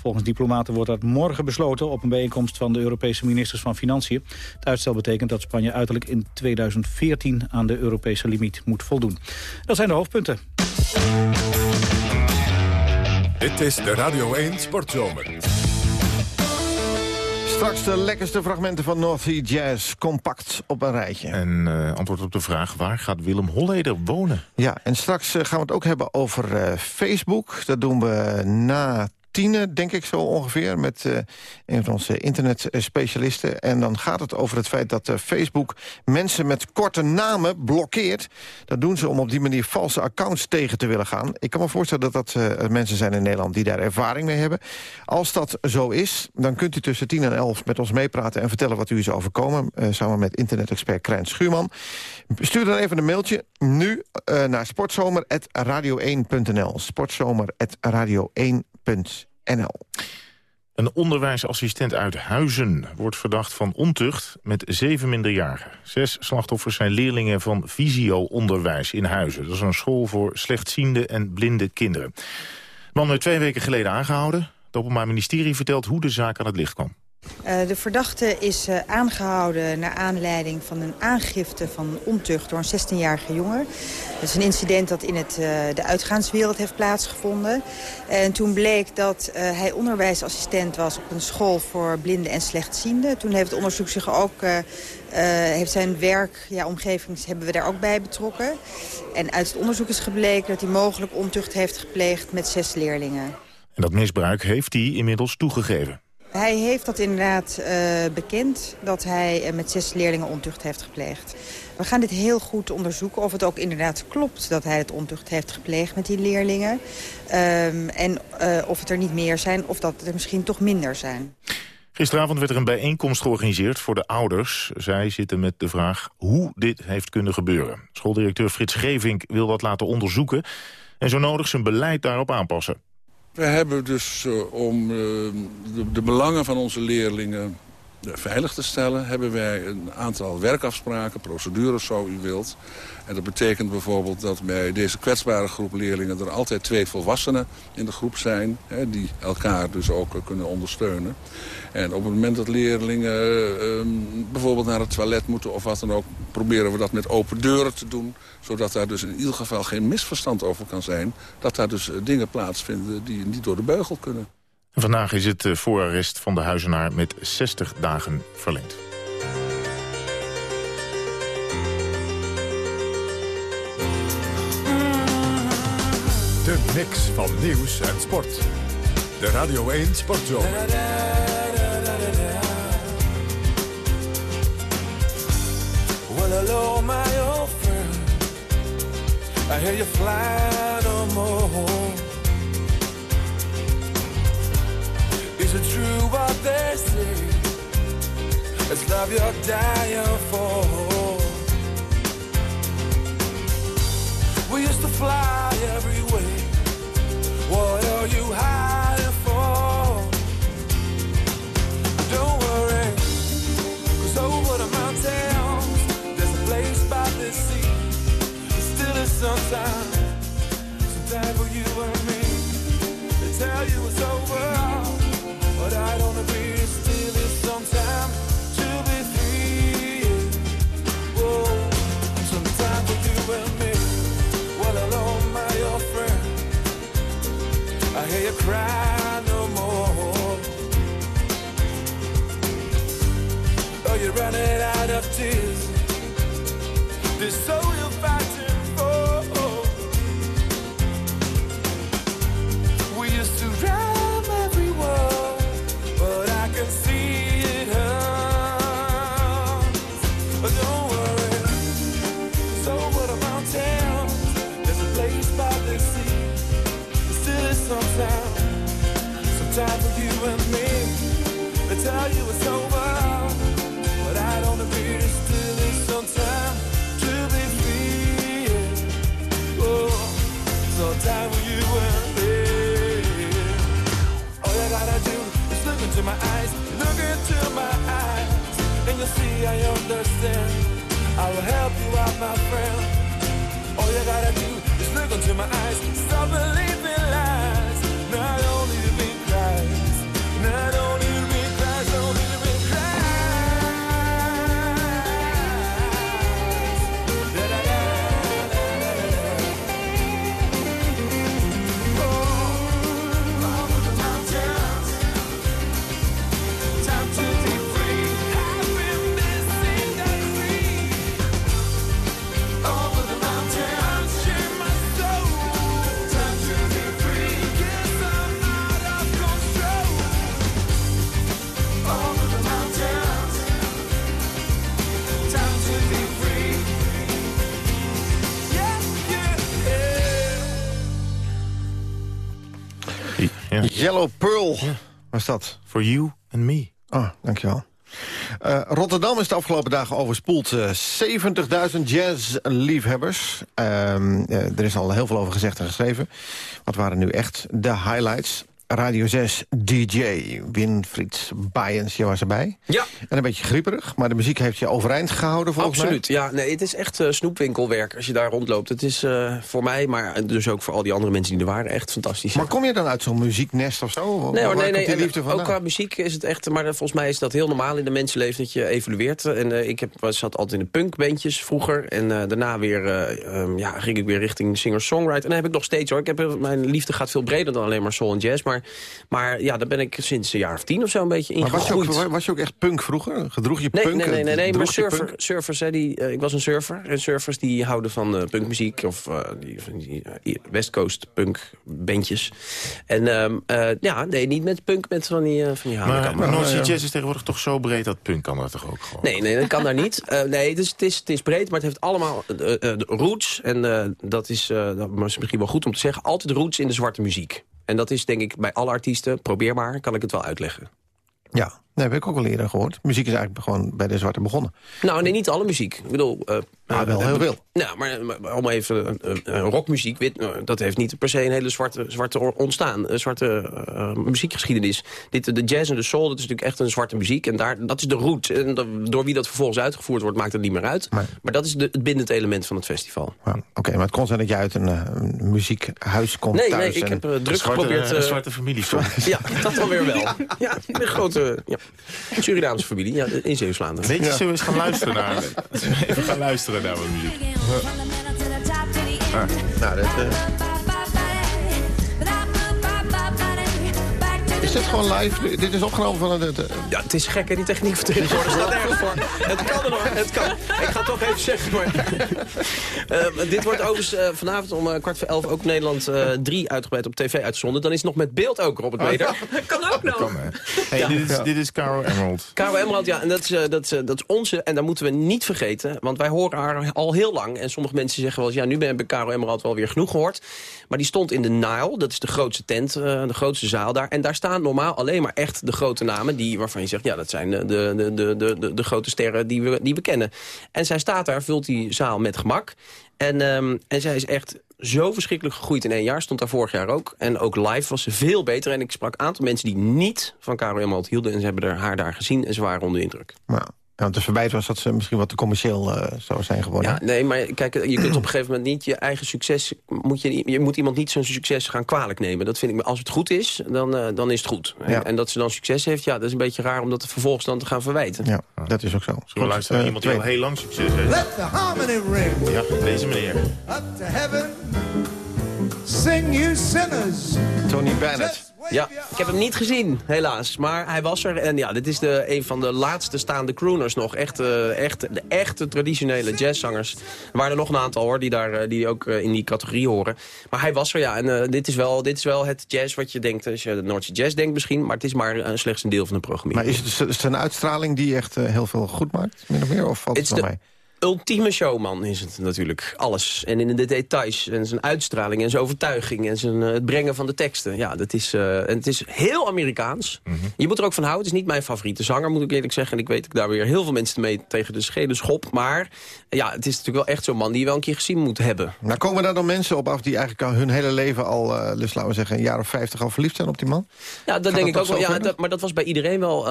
Volgens diplomaten wordt dat morgen besloten op een bijeenkomst van de Europese ministers van Financiën. Het uitstel betekent dat Spanje uiterlijk in 2014 aan de Europese limiet moet voldoen. Dat zijn de hoofdpunten. Dit is de Radio 1 Sportzomer. Straks de lekkerste fragmenten van North Sea Jazz. Compact op een rijtje. En eh, antwoord op de vraag, waar gaat Willem Holleder wonen? Ja, en straks eh, gaan we het ook hebben over eh, Facebook. Dat doen we na tienen, denk ik zo ongeveer... met eh, een van onze internetspecialisten. En dan gaat het over het feit dat eh, Facebook mensen met korte namen blokkeert. Dat doen ze om op die manier valse accounts tegen te willen gaan. Ik kan me voorstellen dat dat eh, mensen zijn in Nederland die daar ervaring mee hebben. Als dat zo is, dan kunt u tussen 10 en 11 met ons meepraten... en vertellen wat u is overkomen, samen met internet-expert Krijn Schuurman. Stuur dan even een mailtje nu naar sportzomer.radio1.nl. Sportzomer.radio1.nl. Een onderwijsassistent uit Huizen wordt verdacht van ontucht met zeven minderjarigen. Zes slachtoffers zijn leerlingen van Visio-onderwijs in Huizen. Dat is een school voor slechtziende en blinde kinderen. De man werd twee weken geleden aangehouden. Het Openbaar Ministerie vertelt hoe de zaak aan het licht kwam. Uh, de verdachte is uh, aangehouden naar aanleiding van een aangifte van ontucht door een 16-jarige jongen. Dat is een incident dat in het, uh, de uitgaanswereld heeft plaatsgevonden. En toen bleek dat hij onderwijsassistent was op een school voor blinden en slechtzienden. Toen heeft het onderzoek zich ook, heeft zijn werk, ja, omgeving hebben we daar ook bij betrokken. En uit het onderzoek is gebleken dat hij mogelijk ontucht heeft gepleegd met zes leerlingen. En dat misbruik heeft hij inmiddels toegegeven. Hij heeft dat inderdaad uh, bekend, dat hij uh, met zes leerlingen ontucht heeft gepleegd. We gaan dit heel goed onderzoeken of het ook inderdaad klopt dat hij het ontucht heeft gepleegd met die leerlingen. Um, en uh, of het er niet meer zijn of dat er misschien toch minder zijn. Gisteravond werd er een bijeenkomst georganiseerd voor de ouders. Zij zitten met de vraag hoe dit heeft kunnen gebeuren. Schooldirecteur Frits Grevink wil dat laten onderzoeken... en zo nodig zijn beleid daarop aanpassen. We hebben dus uh, om uh, de, belangen van onze leerlingen veilig te stellen... hebben wij een aantal werkafspraken, procedures zo u wilt. En dat betekent bijvoorbeeld dat bij deze kwetsbare groep leerlingen... er altijd twee volwassenen in de groep zijn... Hè, die elkaar dus ook kunnen ondersteunen. En op het moment dat leerlingen bijvoorbeeld naar het toilet moeten of wat dan ook... proberen we dat met open deuren te doen zodat daar dus in ieder geval geen misverstand over kan zijn... dat daar dus dingen plaatsvinden die niet door de beugel kunnen. Vandaag is het voorarrest van de huizenaar met 60 dagen verlengd. De mix van nieuws en sport. De Radio 1 Sportzomer. Well, hello, my old friend. I hear you fly no more. Is it true what they say? It's love you're dying for. We used to fly every way. What are you hiding for? Don't worry, 'cause over the mountains, there's a place by the sea. Still is sometime, sometime for you and me. They tell you it's Ja. Yellow Pearl was dat. For you and me. Ah, dankjewel. Eh Rotterdam is de afgelopen dagen overspoeld. eh, 70.000 jazzliefhebbers. Ehm, eh, er is al heel veel over gezegd en geschreven. Wat waren nu echt de highlights? Radio 6 DJ Winfried Bayens, je was erbij. Ja. En een beetje grieperig, maar de muziek heeft je overeind gehouden volgens Absoluut, ja. Nee, het is echt eh, snoepwinkelwerk als je daar rondloopt. Het is eh, voor mij, maar dus ook voor al die andere mensen die er waren, echt fantastisch. mij. Maar kom je dan uit zo'n muzieknest of zo? Nee hoor, nee, nee. En ook vandaan? qua muziek is het echt... Maar volgens mij is dat heel normaal in de mensenleven dat je evolueert. En eh, ik heb, zat altijd in de punkbandjes vroeger. En daarna weer, eh, ehm, ja, ging ik weer richting singer-songwriter. En dat heb ik nog steeds hoor. Ik heb, mijn liefde gaat veel breder dan alleen maar soul en jazz. Maar, maar ja, daar ben ik sinds een jaar of tien of zo een beetje Maar was je, ingegroeid. ook, was je ook echt punk vroeger? Gedroeg je Nee, punk? nee, nee, nee, nee, maar surfer, punk? surfers, hè, die, eh, ik was een surfer. En surfers die houden van eh, punkmuziek of eh, die, West Coast punk bandjes. En ehm, eh, ja, nee, niet met punk, met van die, van die Maar, maar Jazz is tegenwoordig toch zo breed dat punk kan dat toch ook gewoon? Nee, nee, dat kan daar niet. Eh, nee, het is, het, is, het is breed, maar het heeft allemaal de roots. En eh, dat, is, eh, dat is misschien wel goed om te zeggen. Altijd roots in de zwarte muziek. En dat is denk ik bij alle artiesten, probeer maar, kan ik het wel uitleggen. Ja, nee, heb ik ook al eerder gehoord. Muziek is eigenlijk gewoon bij de zwarte begonnen. Nou, nee, niet alle muziek. Ik bedoel... eh, Nou, wel heel veel. Nou, maar, maar om even eh, eh, rockmuziek, weet- eh, dat heeft niet per se een hele zwarte, zwarte ontstaan, een zwarte eh, muziekgeschiedenis. Dit, de jazz en de soul, dat is natuurlijk echt een zwarte muziek. En daar, dat is de root. En door wie dat vervolgens uitgevoerd wordt, maakt het niet meer uit. Maar, dat is de, het bindend element van het festival. Ja, Oké, maar het kon zijn dat je uit een, een muziekhuis komt Nee, thuis. nee, ik en- heb druk zwarte- geprobeerd... een zwarte familie. Ja, dat dan weer wel. Ja, een grote ja, Surinaamse familie ja, in Zeeuws-Vlaanderen. Weet je, zullen we eens gaan luisteren naar... Even gaan luisteren naar mijn muziek. Ah, nou, dat, eh, Is dit gewoon live? Dit is opgenomen van de... de- Ja, het is gek hè, die techniek van tegenwoordig. staat nergens voor. Het kan er nog, het kan. Ik ga het toch even zeggen, maar... Eh, dit wordt overigens eh, vanavond om eh, kwart voor elf ook Nederland eh, 3 uitgebreid op tv uitgezonden. Dan is het nog met beeld ook, Robert Meder. kan ook nog. Kan, hè. Hey, Ja. dit, is, dit is Caro Emerald. Caro Emerald, ja, en dat is, dat, is, dat is onze, en dat moeten we niet vergeten. Want wij horen haar al heel lang. En sommige mensen zeggen wel eens, ja, nu ben ik Caro Emerald wel weer genoeg gehoord. Maar die stond in de Nile, dat is de grootste tent, eh, de grootste zaal daar. En daar staan normaal alleen maar echt de grote namen... Die, waarvan je zegt, ja, dat zijn de, de, de, de, de, grote sterren die we, die we kennen. En zij staat daar, vult die zaal met gemak. En, ehm, en zij is echt zo verschrikkelijk gegroeid in één jaar. Stond daar vorig jaar ook. En ook live was ze veel beter. En ik sprak een aantal mensen die niet van Caro Emerald hielden. En ze hebben haar daar gezien en ze waren onder de indruk. Nou, ja, want de verwijt was dat ze misschien wat te commercieel eh, zou zijn geworden. Ja, nee, maar kijk, je kunt op een gegeven moment niet je eigen succes... Moet je, je moet iemand niet zijn succes gaan kwalijk nemen. Dat vind ik, als het goed is, dan, eh, dan is het goed. En, dat ze dan succes heeft, ja, dat is een beetje raar... om dat vervolgens dan te gaan verwijten. Ja, dat is ook zo. Zullen we luisteren naar iemand die al heel lang succes heeft? Let the harmony ring Ja, deze meneer. up to heaven. Sing you sinners. Tony Bennett. Ja, ik heb hem niet gezien, helaas. Maar hij was er. En ja, dit is de, een van de laatste staande crooners nog. Echt, eh, echt, de echte traditionele jazzzangers. Er waren er nog een aantal hoor, die, daar, eh, die ook eh, in die categorie horen. Maar hij was er, ja. En dit, is wel, dit is wel het jazz wat je denkt, als je de Noordse jazz denkt misschien. Maar het is maar slechts een deel van de programmering. Maar is het zijn uitstraling die echt heel veel goed maakt? Min of meer? Of valt Het de mij? Ultieme showman is het natuurlijk. Alles. En in de details. En zijn uitstraling en zijn overtuiging. En zijn, eh, het brengen van de teksten. Ja, dat is, eh, en het is heel Amerikaans. Je moet er ook van houden. Het is niet mijn favoriete zanger, moet ik eerlijk zeggen. En ik weet dat ik daar weer heel veel mensen mee tegen de schelen schop. Maar ja, het is natuurlijk wel echt zo'n man die je wel een keer gezien moet hebben. Nou, komen daar dan mensen op af die eigenlijk al hun hele leven al, eh, dus laten we zeggen, een jaar of vijftig al verliefd zijn op die man? Ja, dat Gaat denk ik ook wel. Ja, dat, maar dat was bij iedereen wel.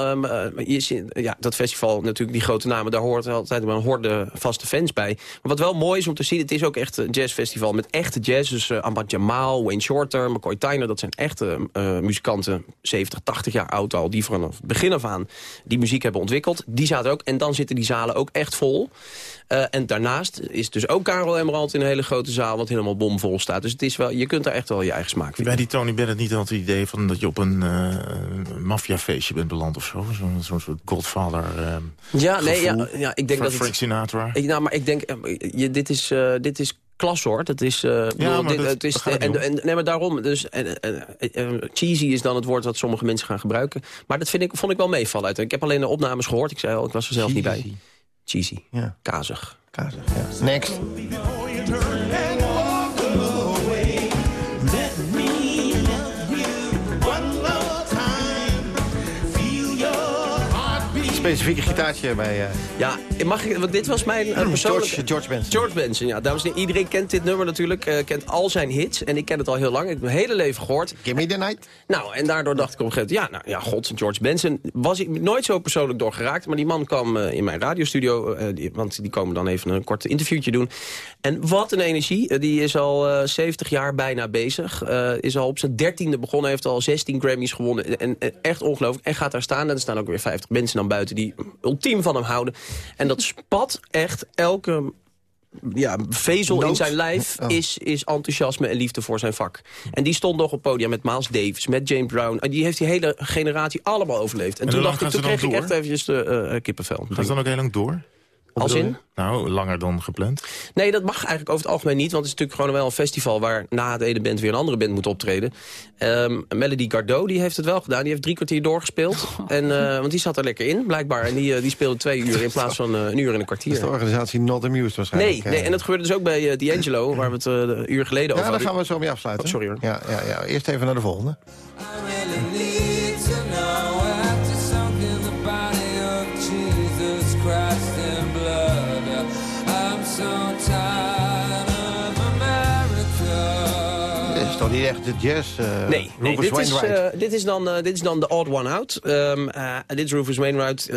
je ziet- ja, dat festival, natuurlijk die grote namen, daar hoort altijd wel een horde vaste fans bij. Maar wat wel mooi is om te zien, het is ook echt een jazzfestival met echte jazz. Dus uh, Jamal, Wayne Shorter, McCoy Tyner, dat zijn echte eh, muzikanten, 70, 80 jaar oud al, die vanaf het begin af aan die muziek hebben ontwikkeld. Die zaten ook, en dan zitten die zalen ook echt vol. Eh, en daarnaast is dus ook Karel Emerald in een hele grote zaal... wat helemaal bomvol staat. Dus het is wel, je kunt daar echt wel je eigen smaak vinden. Bij die Tony Bennett niet altijd het idee van dat je op een uh, maffiafeestje bent beland of zo? Zo'n zo soort Godfather uh, Ja, nee, ja, ja, ik denk dat Frank het, Sinatra. Ik, nou, maar ik denk, je, dit is, dit is klas hoor. Dat is, uh, ja, dit, dat, het is dat en, en, nee, maar daarom. Dus, en, en, cheesy is dan het woord dat sommige mensen gaan gebruiken. Maar dat vind ik, vond ik wel meevallen uit. Ik heb alleen de opnames gehoord. Ik zei al, ik was er zelf cheesy. niet bij. Cheesy. Ja. Kazig. Kazig, ja. Next. Specifieke gitaartje bij... eh, Ja, mag ik, want dit was mijn uh, persoonlijke... George, George Benson. George Benson, ja. Dames en heren, iedereen kent dit nummer natuurlijk. eh, kent al zijn hits. En ik ken het al heel lang. Ik heb mijn hele leven gehoord. Give me the night. Nou, en daardoor dacht ik op een gegeven moment... Ja, nou ja, god, George Benson was ik nooit zo persoonlijk door geraakt. Maar die man kwam in mijn radiostudio. die, want die komen dan even een kort interviewtje doen. En wat een energie. Die is al eh 70 jaar bijna bezig. Is al op zijn dertiende begonnen. Heeft al 16 Grammys gewonnen. En, en echt ongelooflijk. En gaat daar staan. En er staan ook weer 50 mensen dan buiten... die ultiem van hem houden. En dat spat echt elke ja, vezel in zijn lijf Oh. is, is enthousiasme en liefde voor zijn vak. En die stond nog op het podium met Miles Davis, met James Brown. En die heeft die hele generatie allemaal overleefd. En, En toen dacht ik, toen kreeg ik echt eventjes de eh, kippenvel. Gaat het dan ook heel lang door? Als in? Nou, langer dan gepland. Nee, dat mag eigenlijk over het algemeen niet. Want het is natuurlijk gewoon wel een festival... waar na de ene band weer een andere band moet optreden. Ehm, Melody Gardot die heeft het wel gedaan. Die heeft drie kwartier doorgespeeld. En, eh, want die zat er lekker in, blijkbaar. En die, eh, die speelde twee uur in plaats van eh, een uur en een Dat kwartier. is de organisatie Not Amused waarschijnlijk. Nee, nee, en dat gebeurde dus ook bij D'Angelo... waar we het eh, een uur geleden Ja, over daar hadden. gaan we zo mee afsluiten. Oh, sorry hoor. Ja, ja, ja. Eerst even naar de volgende. Niet echt de jazz? eh Nee, dit, is, eh, dit, is dan, eh, dit is dan de odd one out. Ehm, eh, dit is Rufus Wainwright,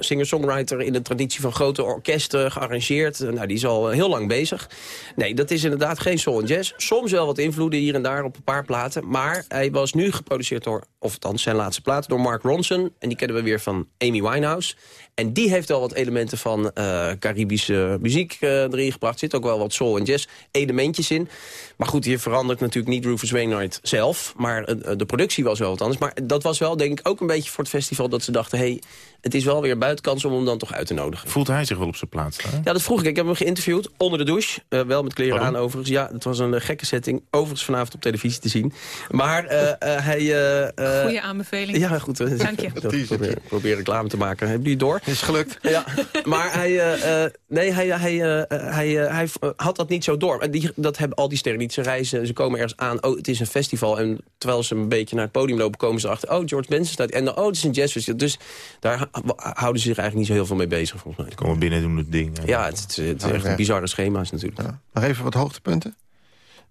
singer-songwriter in de traditie van grote orkesten, gearrangeerd. Nou, die is al heel lang bezig. Nee, dat is inderdaad geen soul en jazz. Soms wel wat invloeden hier en daar op een paar platen. Maar hij was nu geproduceerd door, of althans zijn laatste plaat, door Mark Ronson. En die kennen we weer van Amy Winehouse. En die heeft wel wat elementen van Caribische muziek erin gebracht. Zit ook wel wat soul en jazz elementjes in. Maar goed, hier verandert natuurlijk niet Rufus Wainwright zelf. Maar eh, de productie was wel wat anders. Maar dat was wel denk ik ook een beetje voor het festival dat ze dachten... hey, het is wel weer buitenkans om hem dan toch uit te nodigen. Voelt hij zich wel op zijn plaats? Hè? Ja, dat vroeg ik. Ik heb hem geïnterviewd onder de douche. Eh, wel met kleren Pardon? aan overigens. Ja, het was een eh, gekke setting. Overigens vanavond op televisie te zien. Maar eh, eh, hij... eh, eh, Goeie aanbeveling. ja, goed. eh, Dank je. probeer, probeer reclame te maken. Hebben jullie het door? Is gelukt. Ja, maar hij, eh, eh, nee, hij, hij, eh, eh, hij, eh, hij eh, had dat niet zo door. En die, dat hebben al die sterren niet. Ze reizen, ze komen ergens aan. Oh, het is een festival. En terwijl ze een beetje naar het podium lopen, komen ze achter. Oh, George Benson staat. En dan, oh, het is een jazzfestival. Dus daar houden ze zich eigenlijk niet zo heel veel mee bezig, volgens mij. Komen binnen doen het ding. Ja, het, het, het is echt een bizarre schema's natuurlijk. Nog even wat hoogtepunten.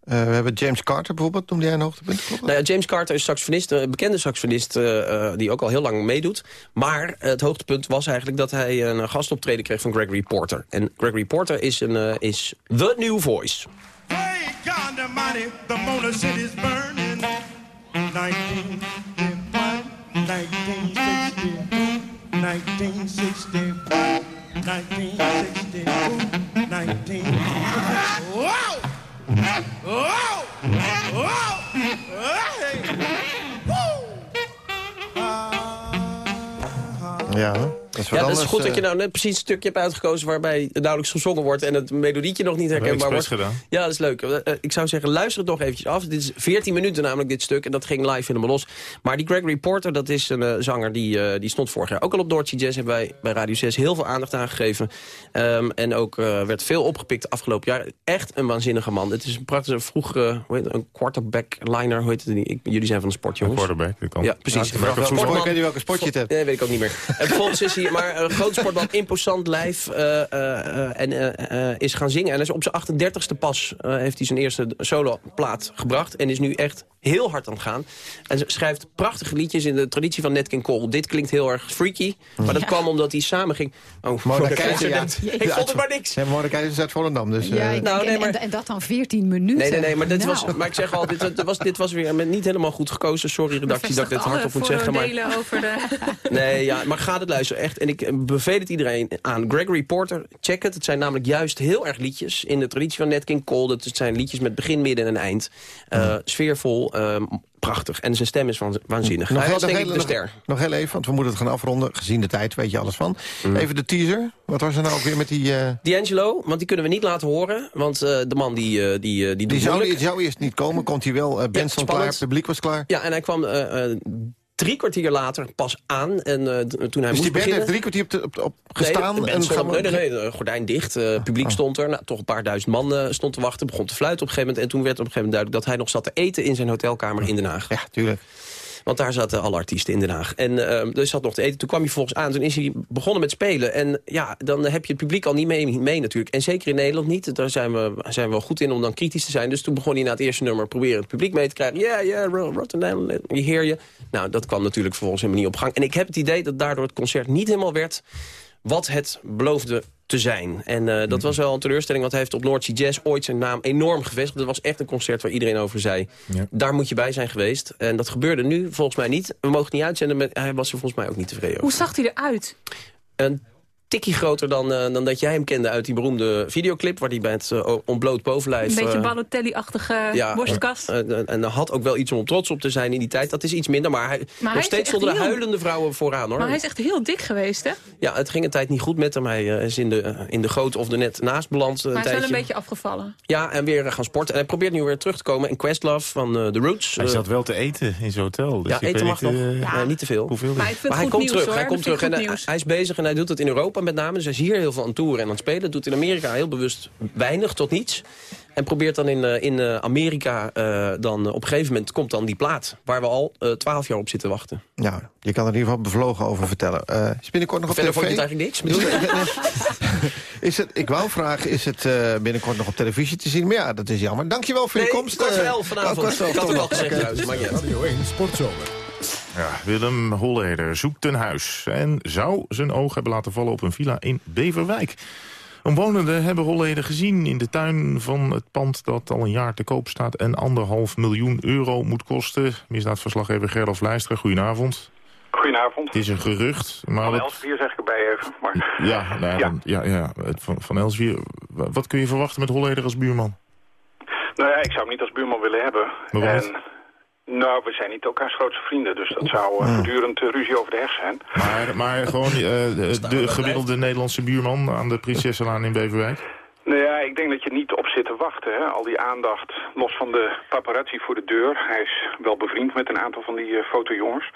Eh, we hebben James Carter bijvoorbeeld. Noemde jij een hoogtepunt? Nou ja, James Carter is saxofonist, een bekende saxofonist... eh, eh, die ook al heel lang meedoet. Maar het hoogtepunt was eigenlijk dat hij een gastoptreden kreeg van Gregory Porter. En Gregory Porter is, een, eh, is the new voice. Sunday mighty, the Mona City's burning. 1961, 1961, 1962, 19... Whoa! Whoa! Whoa! Hey! Woo! Ja. Is Ja, dat is goed dat eh, je nou net precies een stukje hebt uitgekozen... waarbij het nauwelijks gezongen wordt en het melodietje nog niet herkenbaar wordt. gedaan. Ja, dat is leuk. Eh, eh, ik zou zeggen, luister het nog eventjes af. Dit is 14 minuten namelijk, dit stuk. En dat ging live helemaal los. Maar die Gregory Porter, dat is een zanger... Die, die stond vorig jaar ook al op Noordse Jazz. Hebben wij bij Radio 6 heel veel aandacht aan gegeven. Ehm, en ook eh, werd veel opgepikt afgelopen jaar. Echt een waanzinnige man. Het is een prachtige, vroeg, eh, hoe heet het, een quarterback liner. Hoe heet het? niet? Ik- jullie zijn van de sport, jongens. quarterback, dat kan. Ja, precies. Ja, ik weet niet welke sport je het hebt. Nee, weet ik ook niet meer. En vervolgens is hij maar een groot sportman, imposant lijf. eh, eh, eh, en eh, eh, is gaan zingen. En hij is op zijn 38ste pas eh, heeft hij zijn eerste soloplaat gebracht. En is nu echt heel hard aan het gaan. En ze schrijft prachtige liedjes in de traditie van Nat King Cole. Dit klinkt heel erg freaky. Maar dat kwam omdat hij samen ging... Oh, Mordecai, ja. Ik vond het maar niks. Ja, Mordecai is uit Volendam, dus... Ja, eh, ik Nou, denk- nee, en- maar- en, en dat dan 14 minuten. Nee, nee, nee, maar, dit Nou. was, maar ik zeg al, dit, dit was, dit was weer met niet helemaal goed gekozen. Sorry, redactie, dat ik dit hardop moet zeggen. Maar, over de... Nee, ja, maar ga het luisteren, echt. En ik beveel het iedereen aan. Gregory Porter, check het. Het zijn namelijk juist heel erg liedjes in de traditie van Nat King Cole. Dat het zijn liedjes met begin, midden en eind. Eh, Sfeervol, eh, prachtig. En zijn stem is van, waanzinnig. Nog, Hij heel, was nog, denk ik heel, de ster. nog, nog heel even, want we moeten het gaan afronden. Gezien de tijd weet je alles van. Mm. Even de teaser. Wat was er nou ook weer met die... eh, D'Angelo, want die kunnen we niet laten horen. Want eh, de man die, eh, die, die doet die zou, zou eerst niet komen. Komt hij wel. band stond klaar, spannend. publiek was klaar. Ja, en hij kwam drie kwartier later pas aan. En eh, toen hij Dus moest die band heeft drie kwartier op, de- op, op gestaan. Nee, en gaan we- nee, nee, nee, de gordijn dicht, eh, publiek stond er. Nou, toch een paar duizend man eh, stond te wachten, begon te fluiten op een gegeven moment. En toen werd op een gegeven moment duidelijk dat hij nog zat te eten in zijn hotelkamer in Den Haag. Ja, tuurlijk. Want daar zaten alle artiesten in Den Haag. En eh, dus zat nog te eten. Toen kwam hij volgens aan. Toen is hij begonnen met spelen. En ja, dan heb je het publiek al niet mee, mee natuurlijk. En zeker in Nederland niet. Daar zijn we, zijn we wel goed in om dan kritisch te zijn. Dus toen begon hij na het eerste nummer proberen het publiek mee te krijgen. Ja, ja, Rotterdam, je heer je. Nou, dat kwam natuurlijk vervolgens helemaal niet op gang. En ik heb het idee dat daardoor het concert niet helemaal werd wat het beloofde te zijn. En eh, dat was wel een teleurstelling, want hij heeft op Noordzee Jazz ooit zijn naam enorm gevestigd. Dat was echt een concert waar iedereen over zei. Ja. Daar moet je bij zijn geweest. En dat gebeurde nu volgens mij niet. We mogen het niet uitzenden, maar hij was er volgens mij ook niet tevreden over. Hoe zag hij eruit? Een tikkie groter dan, eh, dan dat jij hem kende uit die beroemde videoclip... waar hij bij het eh, ontbloot bovenlijf... Een beetje eh, Balotelli-achtige borstkast. eh, eh, en er had ook wel iets om trots op te zijn in die tijd. Dat is iets minder, maar, hij, hij nog steeds stonden er heel- huilende vrouwen vooraan. hoor. Maar hij is echt heel dik geweest, hè? Ja, het ging een tijd niet goed met hem. Hij is in de, in de goot of er net naast beland. Maar hij is wel een beetje afgevallen. Ja, en weer gaan sporten. En hij probeert nu weer terug te komen in Questlove van eh, The Roots. Hij zat wel te eten in zijn hotel. Dus ja, eten mag nog. niet, eh, Nee, niet te veel. Hoeveel Maar hij komt nieuws, terug. hoor. Hij komt terug. En hij, hij is bezig en hij doet het in Europa met name. Dus hij is hier heel veel aan toeren en aan het spelen. Doet in Amerika heel bewust weinig tot niets. En probeert dan in, eh, in eh, Amerika eh, dan op een gegeven moment komt dan die plaat. Waar we al eh, twaalf jaar op zitten wachten. Ja, je kan er in ieder geval bevlogen over vertellen. Eh, is binnenkort nog op Verder tv? vond je het eigenlijk niks? Is het, ik wou vragen, is het eh, binnenkort nog op televisie te zien? Maar ja, dat is jammer. Dankjewel voor je Nee, komst. kwart voor elf vanavond. Oh, kwart voor elf, Ik had het al gezegd Oké. trouwens, maar ja. Radio 1 Sportzomer. Ja, Willem Holleder zoekt een huis en zou zijn oog hebben laten vallen op een villa in Beverwijk. Omwonenden hebben Holleder gezien in de tuin van het pand dat al een jaar te koop staat en anderhalf miljoen euro moet kosten. Misdaadverslaggever Gerlof Leijstra, goedenavond. Goedenavond. Het is een gerucht, maar Van wat, Elsevier zeg ik erbij even. Maar, ja, nou ja, Ja. ja, van, van Elsvier, wa- wat kun je verwachten met Holleder als buurman? nou ja, ik zou hem niet als buurman willen hebben. En, nou, we zijn niet elkaars grootste vrienden, dus dat zou eh, voortdurend eh, ruzie over de heg zijn. Maar, maar gewoon eh, de, de gemiddelde Nederlandse buurman aan de Prinsessenlaan in Beverwijk? Nou ja, ik denk dat je niet op zit te wachten. Hè? Al die aandacht, los van de paparazzi voor de deur. Hij is wel bevriend met een aantal van die eh, fotojongens.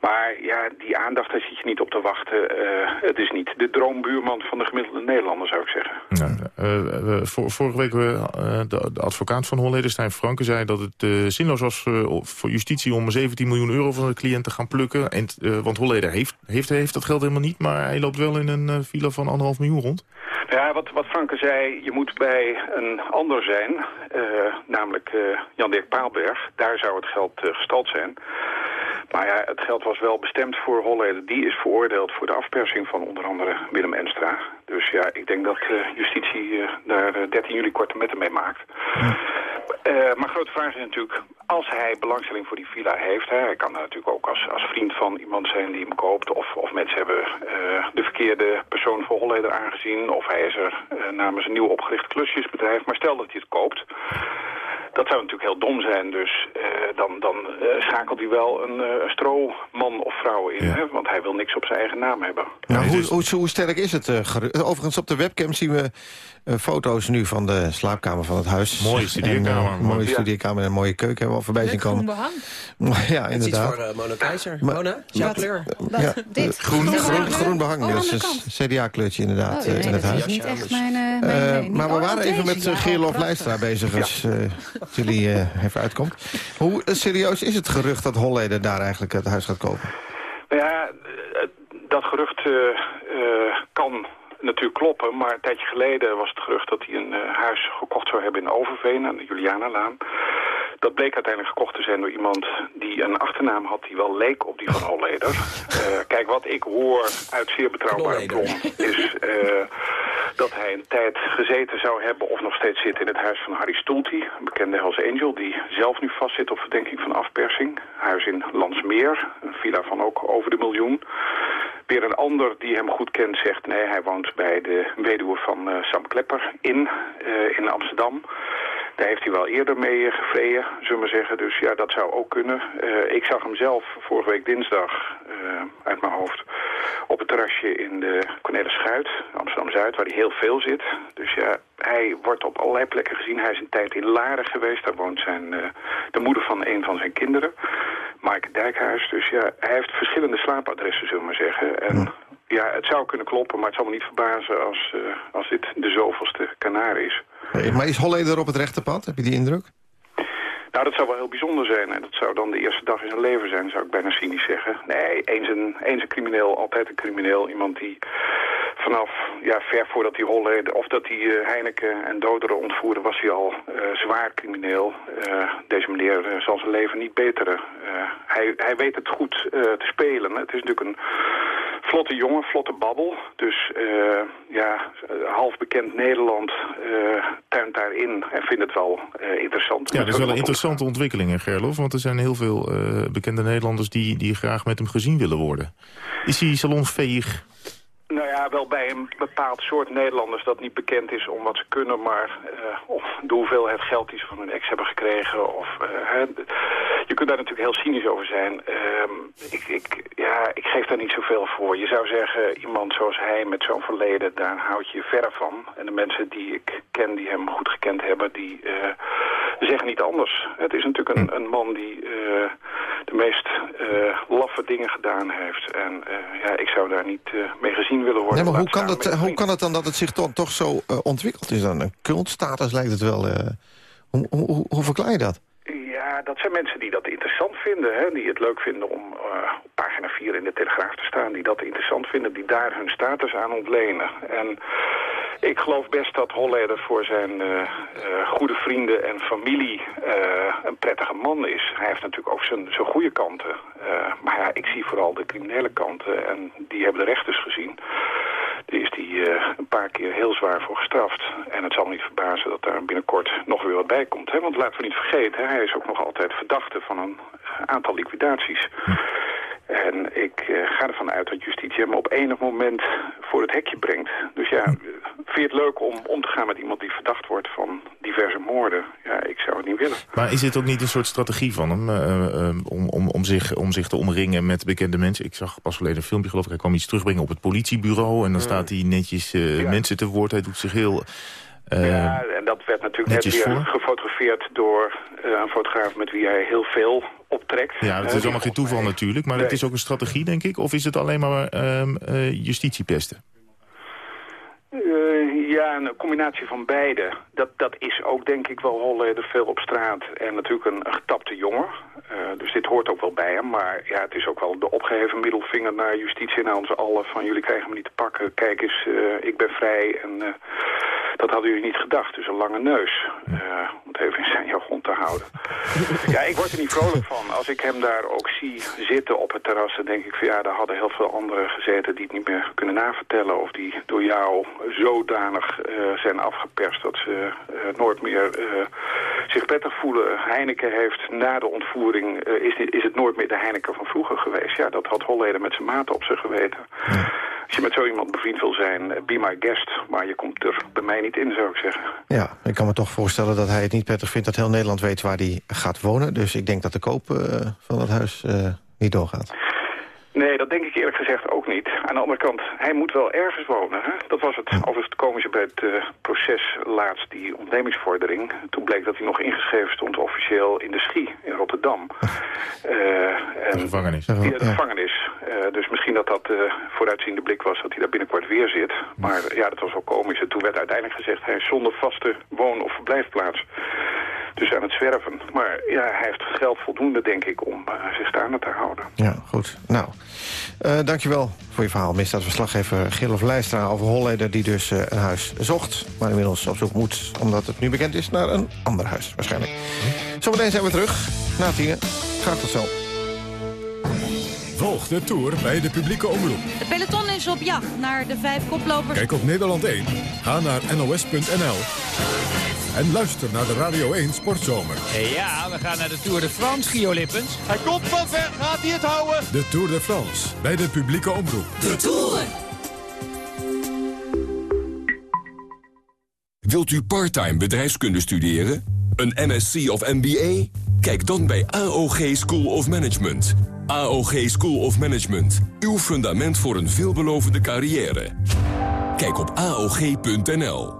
Maar ja, die aandacht, daar zit je niet op te wachten. Eh, het is niet de droombuurman van de gemiddelde Nederlander, zou ik zeggen. Eh, vor- vorige week de, de advocaat van Holleder, Stijn Franke, zei dat het zinloos was voor justitie om 17 miljoen euro van de cliënt te gaan plukken. En, want Holleder heeft, heeft, heeft dat geld helemaal niet, maar hij loopt wel in een villa van anderhalf miljoen rond. Ja, wat, wat Franke zei, je moet bij een ander zijn, eh, namelijk eh, Jan-Dirk Paalberg. Daar zou het geld eh, gestald zijn. Maar ja, het geld was wel bestemd voor Holleder. Die is veroordeeld voor de afpersing van onder andere Willem Enstra. Dus ja, ik denk dat eh, justitie eh, daar eh, 13 juli korte metten mee maakt. Eh, maar grote vraag is natuurlijk, als hij belangstelling voor die villa heeft... Hè, hij kan daar natuurlijk ook als, als vriend van iemand zijn die hem koopt... of, of mensen hebben eh, de verkeerde persoon voor Holleder aangezien... of hij is er eh, namens een nieuw opgericht klusjesbedrijf. Maar stel dat hij het koopt... Dat zou natuurlijk heel dom zijn, dus eh, dan, dan eh, schakelt hij wel een eh, stroomman of vrouw in. Hè? Want hij wil niks op zijn eigen naam hebben. Nou, hoe, hoe, hoe sterk is het? eh, Overigens, op de webcam zien we eh, foto's nu van de slaapkamer van het huis. Mooie studeerkamer. En, eh, mooie Ja. studeerkamer en een mooie keuken hebben we al voorbij zien Groen komen. behang. ja, Het is iets inderdaad. voor eh, Mona Keizer. Mona, jouw kleur. Ja, Dit? groen, Groen groen, behang? groen behang, Oh, dat is andere een CDA-kleurtje inderdaad Oh, nee, in het dat huis. is niet echt dus- mijn... mijn- nee, maar we oh, waren even deze, met ja, uh, Geerlof. Leijstra bezig, als eh, jullie eh, even uitkomt. Hoe serieus is het gerucht dat Holleder daar eigenlijk het huis gaat kopen? Nou ja, dat gerucht eh, eh, kan natuurlijk kloppen, maar een tijdje geleden was het gerucht dat hij een eh, huis gekocht zou hebben in Overveen aan de Julianalaan. Dat bleek uiteindelijk gekocht te zijn door iemand die een achternaam had die wel leek op die van Holleder. Eh, kijk, wat ik hoor uit zeer betrouwbare bron is eh, dat hij een tijd gezeten zou hebben of nog steeds zit in het huis van Harry Stoelty, een bekende Hells Angel, die zelf nu vastzit op verdenking van afpersing. Huis in Landsmeer, een villa van ook over de miljoen. Weer een ander die hem goed kent zegt... nee, hij woont bij de weduwe van eh, Sam Klepper in, eh, in Amsterdam. Daar heeft hij wel eerder mee eh, gevreden, zullen we zeggen. Dus ja, dat zou ook kunnen. Ik zag hem zelf vorige week dinsdag uit mijn hoofd... op het terrasje in de Cornelis Schuit, Amsterdam-Zuid... waar hij heel veel zit. Dus ja, hij wordt op allerlei plekken gezien. Hij is een tijd in Laren geweest. Daar woont zijn, de moeder van een van zijn kinderen. Maaike Dijkhuis. Dus ja, hij heeft verschillende slaapadressen, zullen we maar zeggen. En ja, het zou kunnen kloppen, maar het zal me niet verbazen als, eh, als dit de zoveelste kanaar is. Maar is Holleder op het rechte pad? Heb je die indruk? Nou, dat zou wel heel bijzonder zijn. En dat zou dan de eerste dag in zijn leven zijn, zou ik bijna cynisch zeggen. Nee, eens een, eens een crimineel, altijd een crimineel. Iemand die vanaf, ja, ver voordat hij Holleden... of dat hij eh, Heineken en Doderen ontvoerde, was hij al eh, zwaar crimineel. Eh, deze meneer zal zijn leven niet beteren. Hij, hij weet het goed te spelen. Het is natuurlijk een vlotte jongen, vlotte babbel. Dus ja, half bekend Nederland tuint daarin en vindt het wel interessant. Ja, dat is wel een interessante ontwikkeling, Gerlof. Want er zijn heel veel bekende Nederlanders die, die graag met hem gezien willen worden. Is hij salonsveeg? Nou ja, wel bij een bepaald soort Nederlanders dat niet bekend is om wat ze kunnen, maar eh, of de hoeveelheid geld die ze van hun ex hebben gekregen. Of, eh, je kunt daar natuurlijk heel cynisch over zijn. Ehm, ik, ik, ja, ik geef daar niet zoveel voor. Je zou zeggen, iemand zoals hij met zo'n verleden, daar houd je verre van. En de mensen die ik ken, die hem goed gekend hebben, die eh, zeggen niet anders. Het is natuurlijk een, een man die de meest laffe dingen gedaan heeft. En ja, ik zou daar niet mee gezien willen worden. Nee, maar hoe kan, het, hoe kan het dan dat het zich toch, toch zo eh, ontwikkeld is dan? Een cultstatus lijkt het wel. eh. hoe, hoe, hoe, verklaar je dat? Ja, dat zijn mensen die dat interessant vinden. Hè? Die het leuk vinden om eh, op pagina 4 in de Telegraaf te staan. Die dat interessant vinden. Die daar hun status aan ontlenen. En ik geloof best dat Holleder voor zijn goede vrienden en familie een prettige man is. Hij heeft natuurlijk ook zijn, zijn goede kanten. Eh, maar ja, ik zie vooral de criminele kanten. En die hebben de rechters gezien. Die is die eh, een paar keer heel zwaar voor gestraft. En het zal me niet verbazen dat daar binnenkort nog weer wat bij komt. Hè? Want laten we niet vergeten, hij is ook nog altijd verdachte van een eh, aantal liquidaties. En ik ga ervan uit dat justitie hem op enig moment voor het hekje brengt. Dus ja, vind je het leuk om om te gaan met iemand die verdacht wordt van diverse moorden? Ja, ik zou het niet willen. Maar is dit ook niet een soort strategie van hem... eh, eh, om, om, om, zich, om zich te omringen met bekende mensen? Ik zag pas geleden een filmpje, geloof ik. Hij kwam iets terugbrengen op het politiebureau... en dan staat hij netjes eh, mensen te woord. Hij doet zich heel... eh, ja, en dat werd natuurlijk net weer voor. gefotografeerd door eh, een fotograaf met wie hij heel veel optrekt. Ja, het Eh, is allemaal geen toeval natuurlijk, maar het is ook een strategie, denk ik. Of is het alleen maar ehm eh, justitiepesten? Eh, ja, een combinatie van beide. Dat, dat is ook denk ik wel Holleder veel op straat. En natuurlijk een, een getapte jongen. Eh, dus dit hoort ook wel bij hem. Maar ja, het is ook wel de opgeheven middelvinger naar justitie en naar ons allen. Van jullie krijgen me niet te pakken. Kijk eens, eh, ik ben vrij. En dat hadden jullie niet gedacht. Dus een lange neus. Om het even in zijn jargon te houden. ja, ik word er niet vrolijk van. Als ik hem daar ook zie zitten op het terras... dan denk ik van ja, daar hadden heel veel anderen gezeten... die het niet meer kunnen navertellen. Of die door jou zodanig eh, zijn afgeperst... dat ze eh, nooit meer eh, zich prettig voelen. Heineken heeft na de ontvoering... is, is het nooit meer de Heineken van vroeger geweest. Ja, dat had Holleder met zijn maten op zich geweten. Als je met zo iemand bevriend wil zijn, be my guest. Maar je komt er bij mij niet in, zou ik zeggen. Ja, ik kan me toch voorstellen dat hij het niet prettig vindt... dat heel Nederland weet waar hij gaat wonen. Dus ik denk dat de koop van dat huis niet doorgaat. Nee, dat denk ik eerlijk gezegd ook niet. Aan de andere kant, hij moet wel ergens wonen. Hè? Dat was het, overigens het komische bij het eh, proces laatst, die ontnemingsvordering. Toen bleek dat hij nog ingeschreven stond officieel in de Schie in Rotterdam. Eh, en, De gevangenis. Ja, de gevangenis. Eh, dus misschien dat dat de vooruitziende blik was dat hij daar binnenkort weer zit. Maar ja, dat was wel komisch. En toen werd uiteindelijk gezegd, hij is zonder vaste woon- of verblijfplaats. Dus aan het zwerven. Maar ja, hij heeft geld voldoende, denk ik, om eh, zich staande te houden. Ja, goed. Nou, eh, dankjewel voor je verhaal. Misdaadverslaggever Gerlof Leijstra over Holleder... die dus eh, een huis zocht, maar inmiddels op zoek moet... omdat het nu bekend is naar een ander huis, waarschijnlijk. Zometeen zijn we terug, na tienen. Graag tot zo. Volg de Tour bij de publieke omroep. Het peloton is op jacht naar de vijf koplopers. Kijk op Nederland 1. Ga naar nos.nl. En luister naar de Radio 1 Sportzomer. Ja, we gaan naar de Tour de France, Gio Lippens. Hij komt van ver, gaat hij het houden? De Tour de France bij de publieke omroep. De Tour! Wilt u parttime bedrijfskunde studeren? Een MSc of MBA? Kijk dan bij AOG School of Management. AOG School of Management. Uw fundament voor een veelbelovende carrière. Kijk op AOG.nl.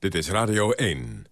Dit is Radio 1.